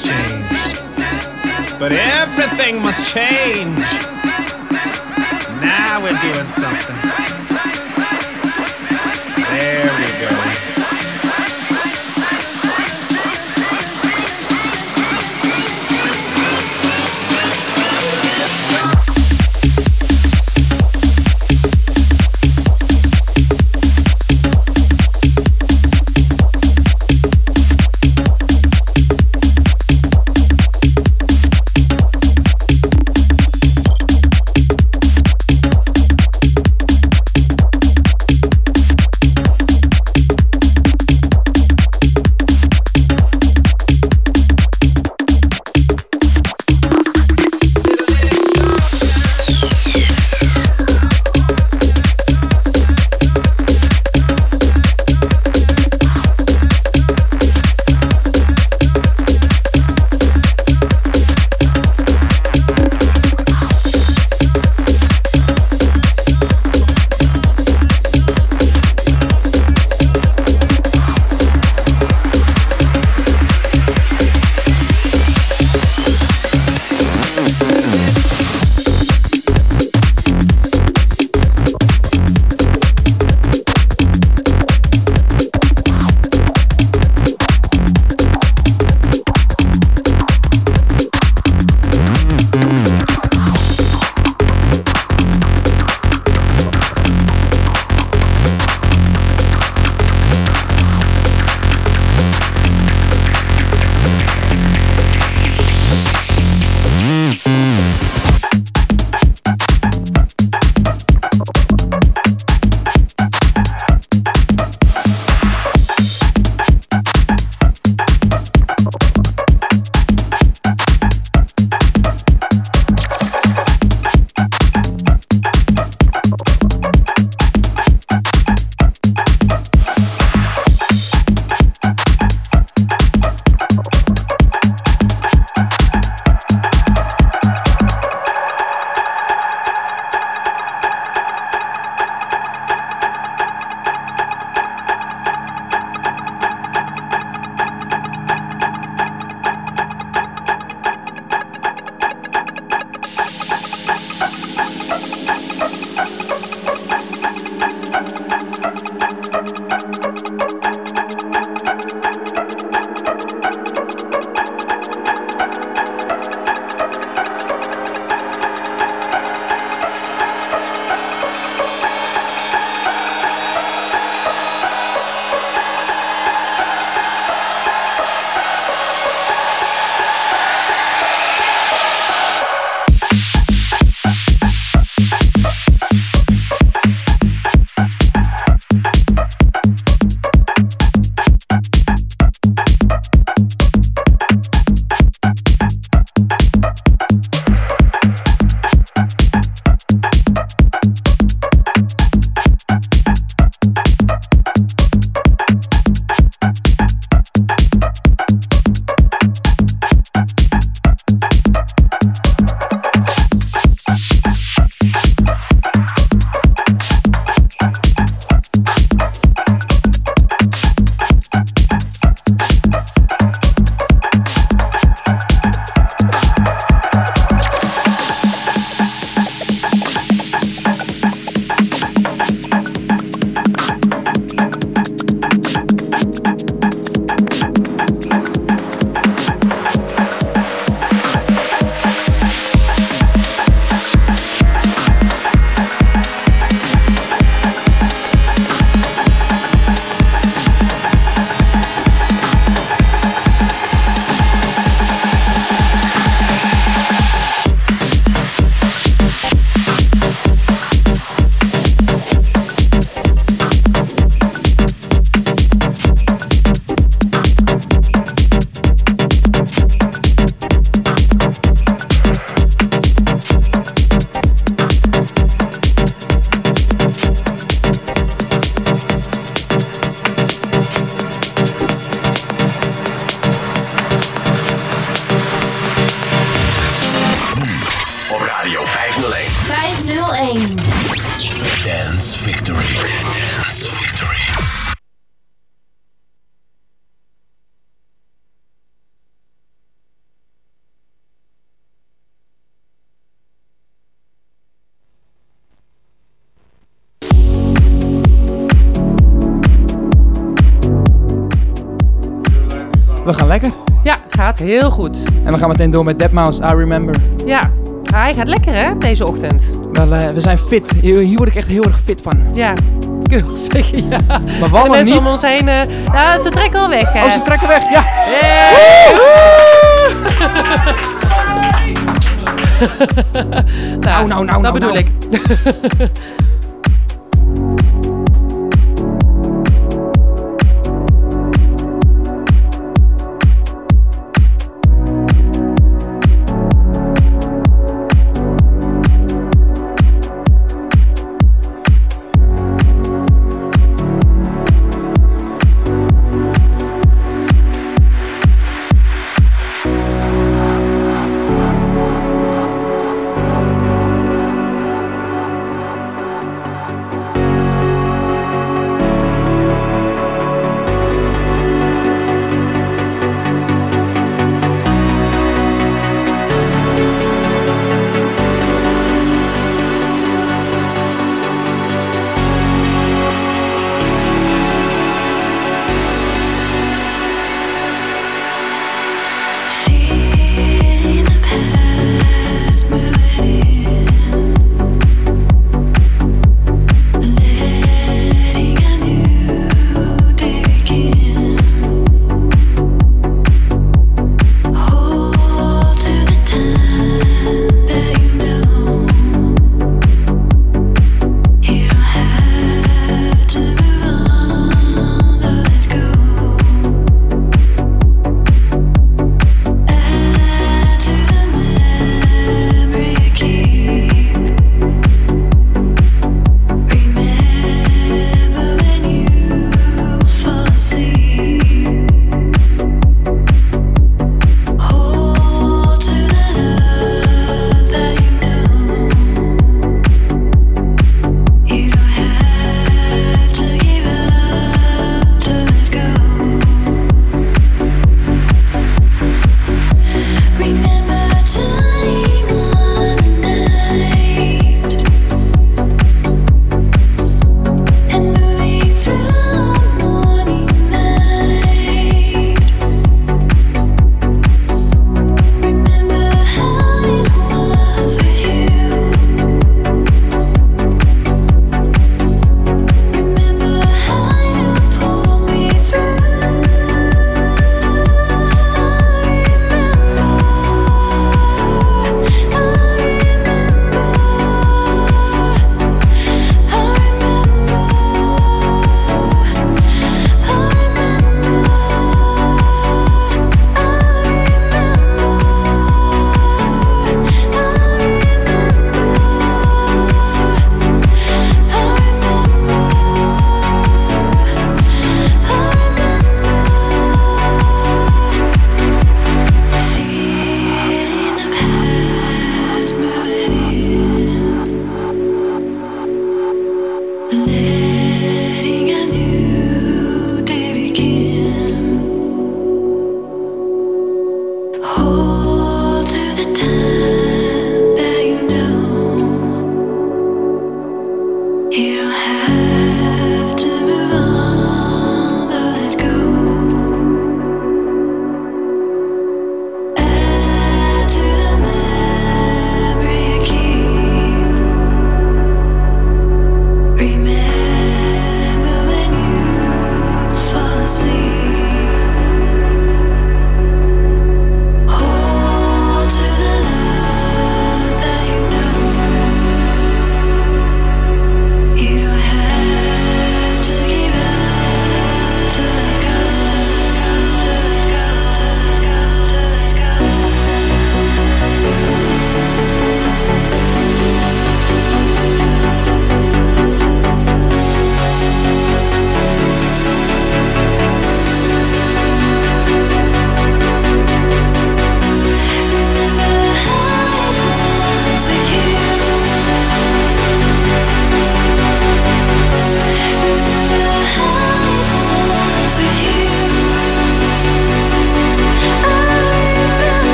S23: must change. But everything must change. Now we're doing something. There we go.
S3: Heel goed.
S2: En we gaan meteen door met Deadmau5, I Remember.
S3: Ja, hij gaat lekker hè, deze ochtend.
S2: Wel, eh, we zijn fit. Hier, hier word ik echt heel erg fit van.
S3: Ja, kun je wel zeggen, ja.
S2: Maar
S3: mensen
S2: niet.
S3: om ons heen, eh, ja, ze trekken al weg. hè.
S2: Oh, ze trekken weg, ja. (laughs)
S3: nou,
S2: nou, nou,
S3: dat
S2: nou,
S3: bedoel
S2: nou.
S3: ik. (laughs)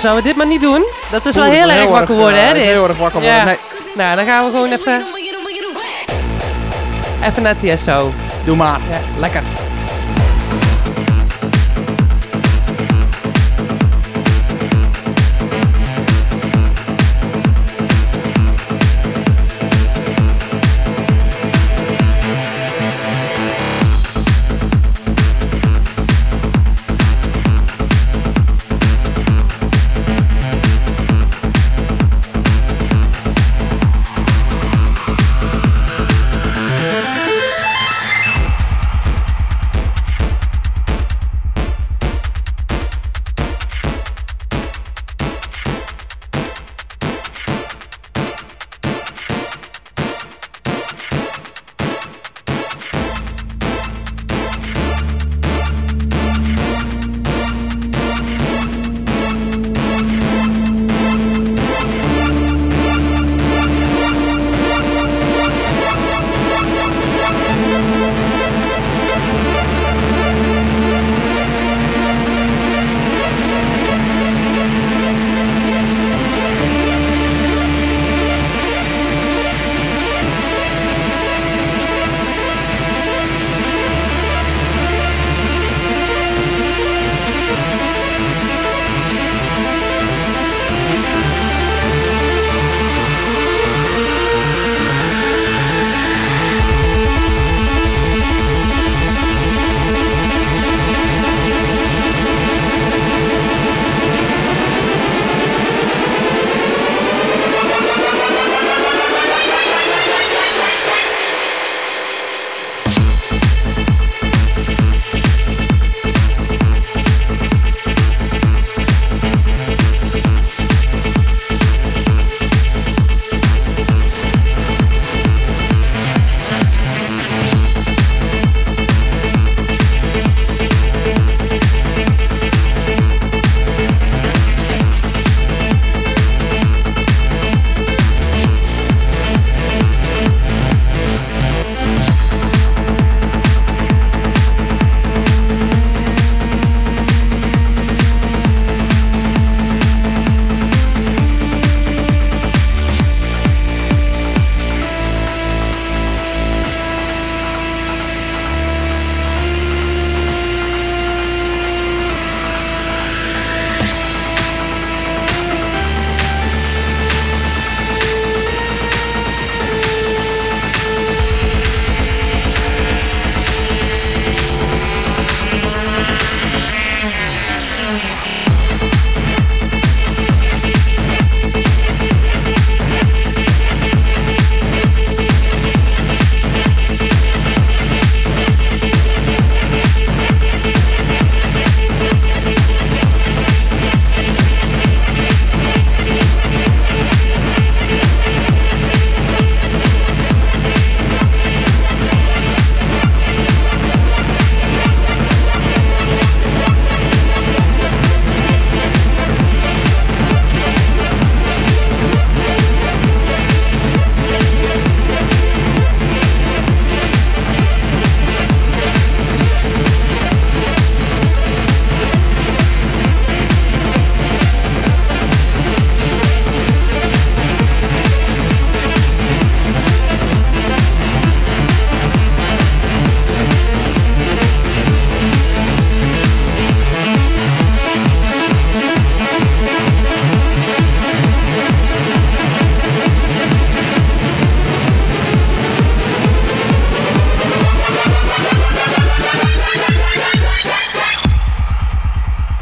S3: zouden we dit maar niet doen? Dat is wel heel, erg wakker
S2: erg,
S3: worden,
S2: eh,
S3: hè?
S2: is
S3: dit?
S2: heel erg wakker
S3: Ja.
S2: worden. Nee.
S3: Nou, dan gaan we gewoon even... Even naar TSO.
S2: Doe maar. Lekker.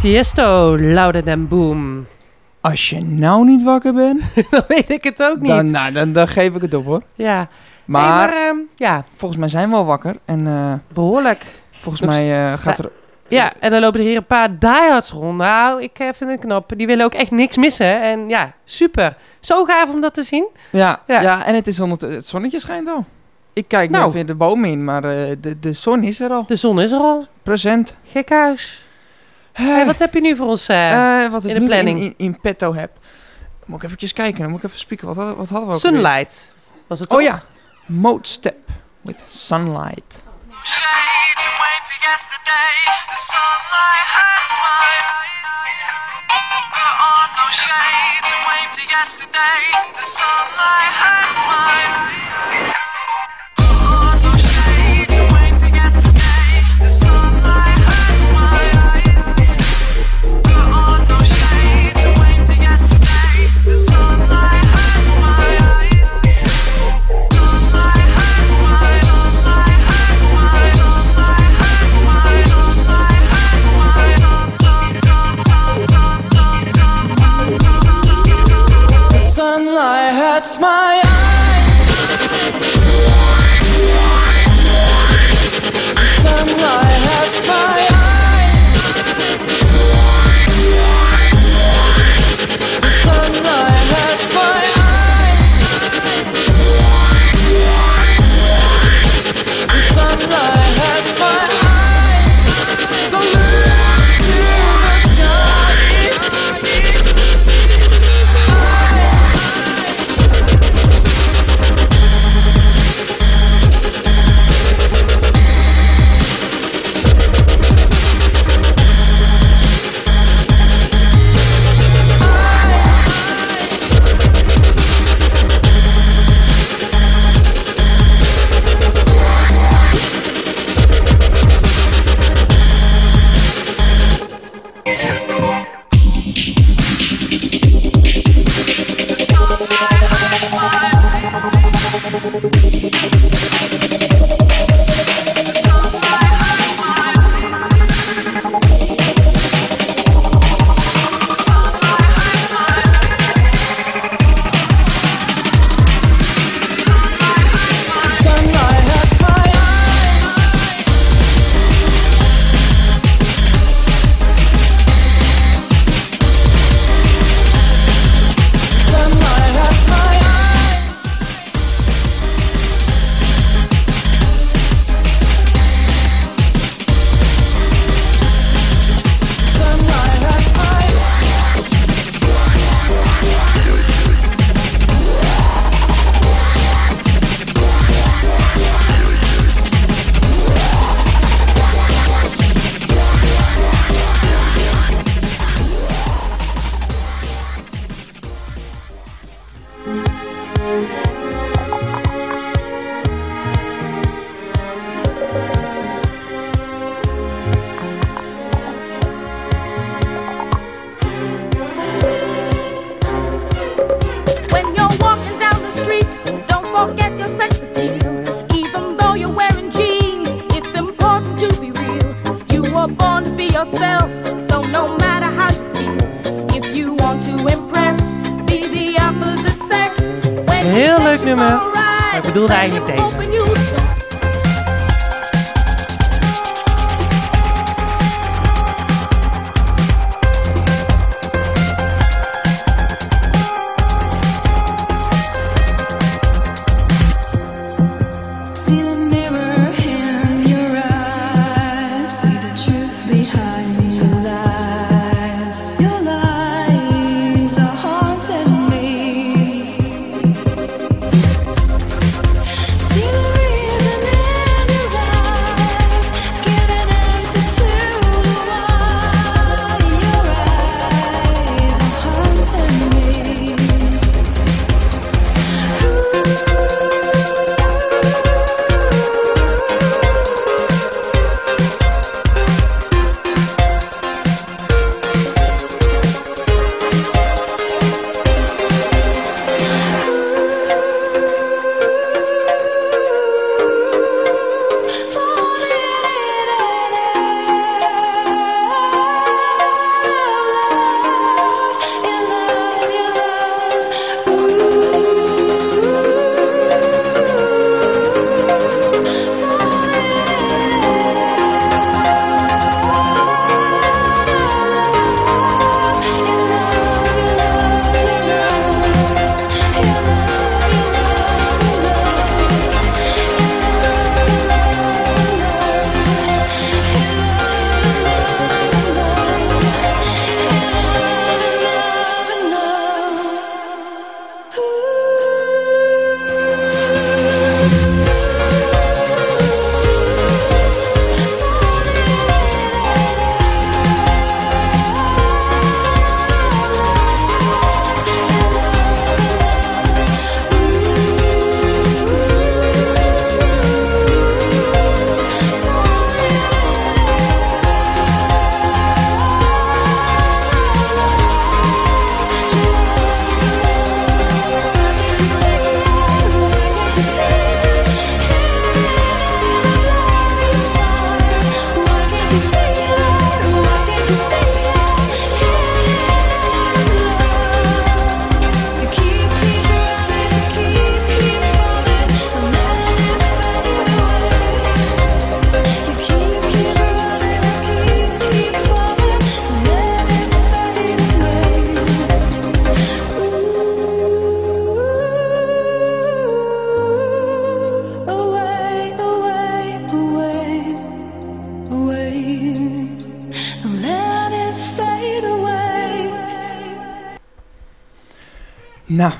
S3: Tiesto, louder than boom.
S2: Als je nou niet wakker bent, (laughs)
S3: dan weet ik het ook niet.
S2: dan, nou, dan, dan geef ik het op hoor.
S3: Ja.
S2: Maar,
S3: ehm, ja.
S2: volgens mij zijn we al wakker. En eh,
S3: Behoorlijk.
S2: volgens mij eh, gaat er...
S3: Ja, en dan lopen er hier een paar diehards rond. Nou, ik eh, vind het knap. Die willen ook echt niks missen. En ja, super. Zo gaaf om dat te zien.
S2: Ja,
S3: Ja.
S2: ja. en het, is onder het zonnetje schijnt al. Ik kijk
S3: Nou.
S2: nu in de boom in, maar de, de zon is er al.
S3: De zon is er al.
S2: Present.
S3: Gekhuis. Hey, wat heb je nu voor ons eh,
S2: Eh, wat ik
S3: in de planning?
S2: In, in, in petto heb. Moet ik eventjes kijken, dan moet ik even spieken. Wat, hadden- wat hadden we ook?
S3: Sunlight. Was het
S2: Oh ja. Mode step with sunlight.
S13: shade to wave to yesterday. The sunlight hurts my eyes. Put on no shade to wave to yesterday. The sunlight hurts my eyes.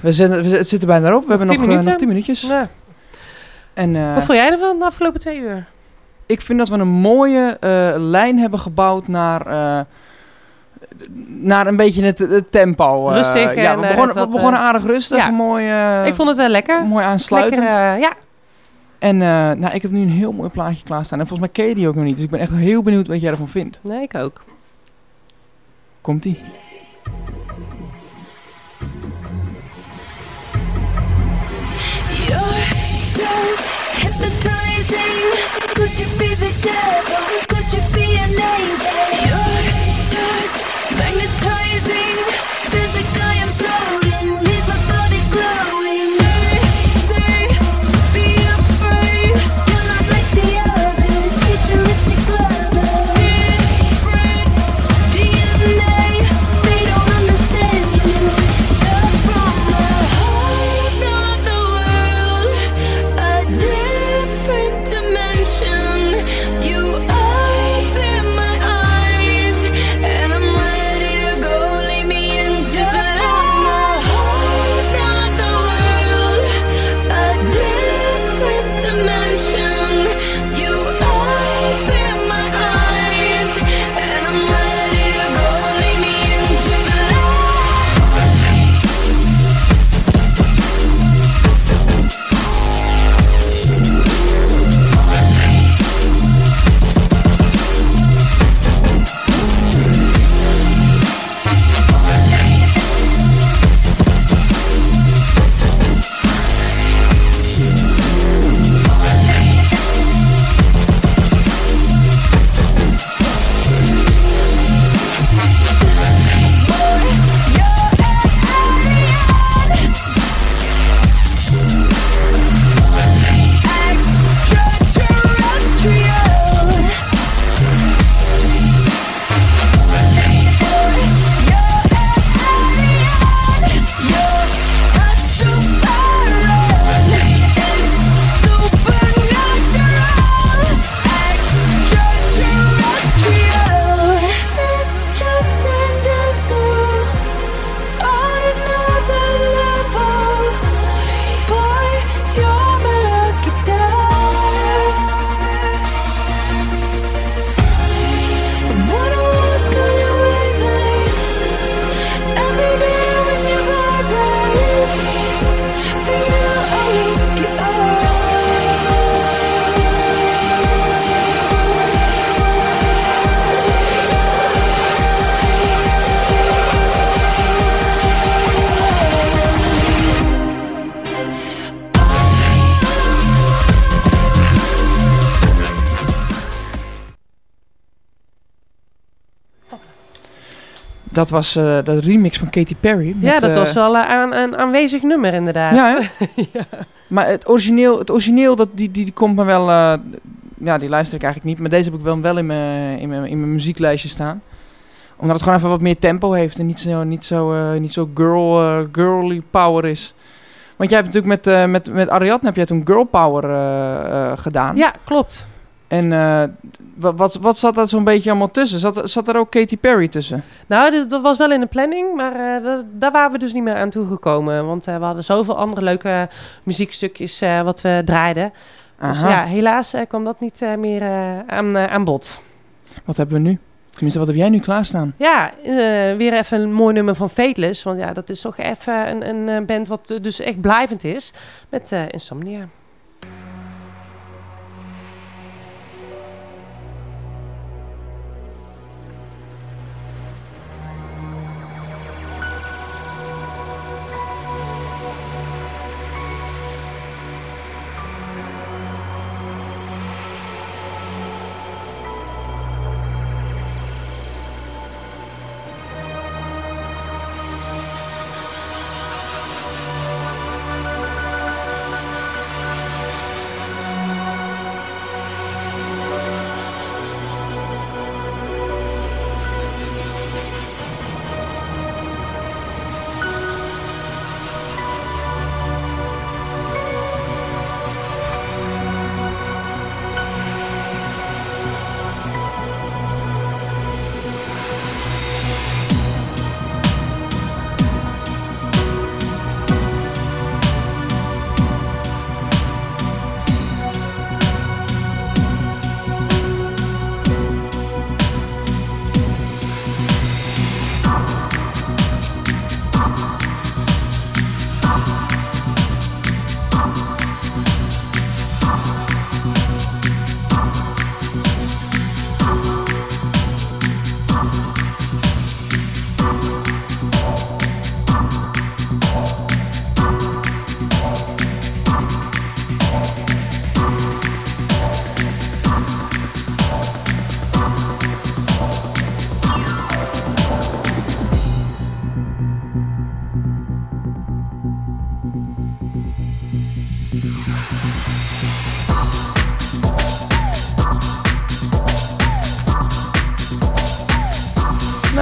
S13: We zitten, we zitten bijna erop. We hebben nog,
S3: tien
S13: eh,
S3: minuten.
S13: nog 10 minuutjes.
S3: Ja.
S13: En, eh,
S3: Wat vond jij ervan de afgelopen twee uur?
S13: Ik vind dat we een mooie eh, lijn hebben gebouwd naar, naar een beetje het, het tempo.
S3: Rustig
S13: ja,
S3: en,
S13: we
S3: eh,
S13: begonnen,
S3: wat,
S13: we begonnen aardig rustig.
S3: ja.
S13: Mooi,
S3: ik vond het wel lekker.
S13: mooi aansluitend.
S3: Lekker, ja.
S13: En nou, ik heb nu een heel mooi plaatje klaarstaan. En volgens mij ken je die ook nog niet. Dus ik ben echt heel benieuwd wat jij ervan vindt.
S3: Nee, ik ook.
S13: Komt-ie. Dat was eh, de remix van Katy Perry.
S3: ja,
S13: met,
S3: dat
S13: eh,
S3: was wel eh, aan, een aanwezig nummer inderdaad.
S13: Ja, hè? (laughs) Maar het origineel, het origineel dat, die, die, die komt me wel... eh, ja, die luister ik eigenlijk niet. Maar deze heb ik wel, wel in mijn, in, mijn, in mijn muzieklijstje staan. Omdat het gewoon even wat meer tempo heeft. En niet zo, niet zo, eh, niet zo girl, eh, girly power is. Want jij hebt natuurlijk met, eh, met, met Ariadne heb jij toen girl power eh, eh, gedaan.
S3: Ja, klopt.
S13: En eh, wat, wat, wat zat daar zo'n beetje allemaal tussen? Zat, zat er ook Katy Perry tussen?
S3: Nou, dat was wel in de planning, maar eh, da- daar waren we dus niet meer aan toegekomen. Want eh, we hadden zoveel andere leuke muziekstukjes eh, wat we draaiden. Dus ja, helaas kwam dat niet meer aan, aan bod.
S13: Wat hebben we nu? Tenminste, wat heb jij nu klaarstaan?
S3: Ja, weer even een mooi nummer van Fateless. Want ja, dat is toch even een, een band wat dus echt blijvend is. Met eh, Insomnia.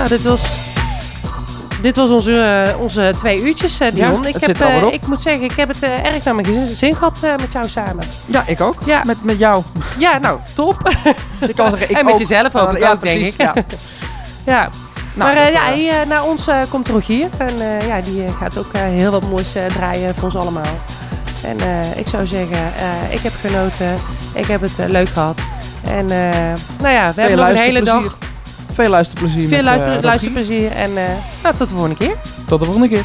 S3: Nou, dit was, dit was onze, eh, onze twee uurtjes, eh, Dion.
S21: Ja,
S3: ik, heb, eh, ik moet zeggen, ik heb het erg naar mijn zin gehad eh, met jou samen.
S21: Ja, ik ook.
S3: Ja.
S21: Met, met jou.
S3: Ja, nou, top. (laughs)
S21: Ik kan zeggen, ik
S3: en met
S21: ook.
S3: jezelf hoop ik
S21: Ja,
S3: ook, denk ik. (laughs)
S21: ja.
S3: ja.
S21: Nou,
S3: maar ja, hier, naar ons komt Rogier. En ja, die gaat ook heel wat moois draaien voor ons allemaal. En ik zou zeggen, ik heb genoten. Ik heb het leuk gehad. En nou ja, we
S21: Veel
S3: hebben nog een hele dag.
S21: Veel luisterplezier.
S3: Veel
S21: met, eh,
S3: luisterplezier. En eh, nou, tot de volgende keer.
S21: Tot de volgende keer.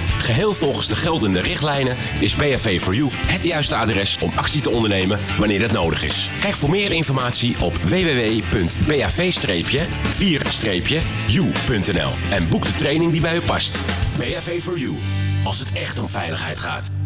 S19: Geheel volgens de geldende richtlijnen is BHV for You het juiste adres om actie te ondernemen wanneer dat nodig is. Kijk voor meer informatie op www.bav-4-u.nl en boek de training die bij u past. BHV for You, als het echt om veiligheid gaat.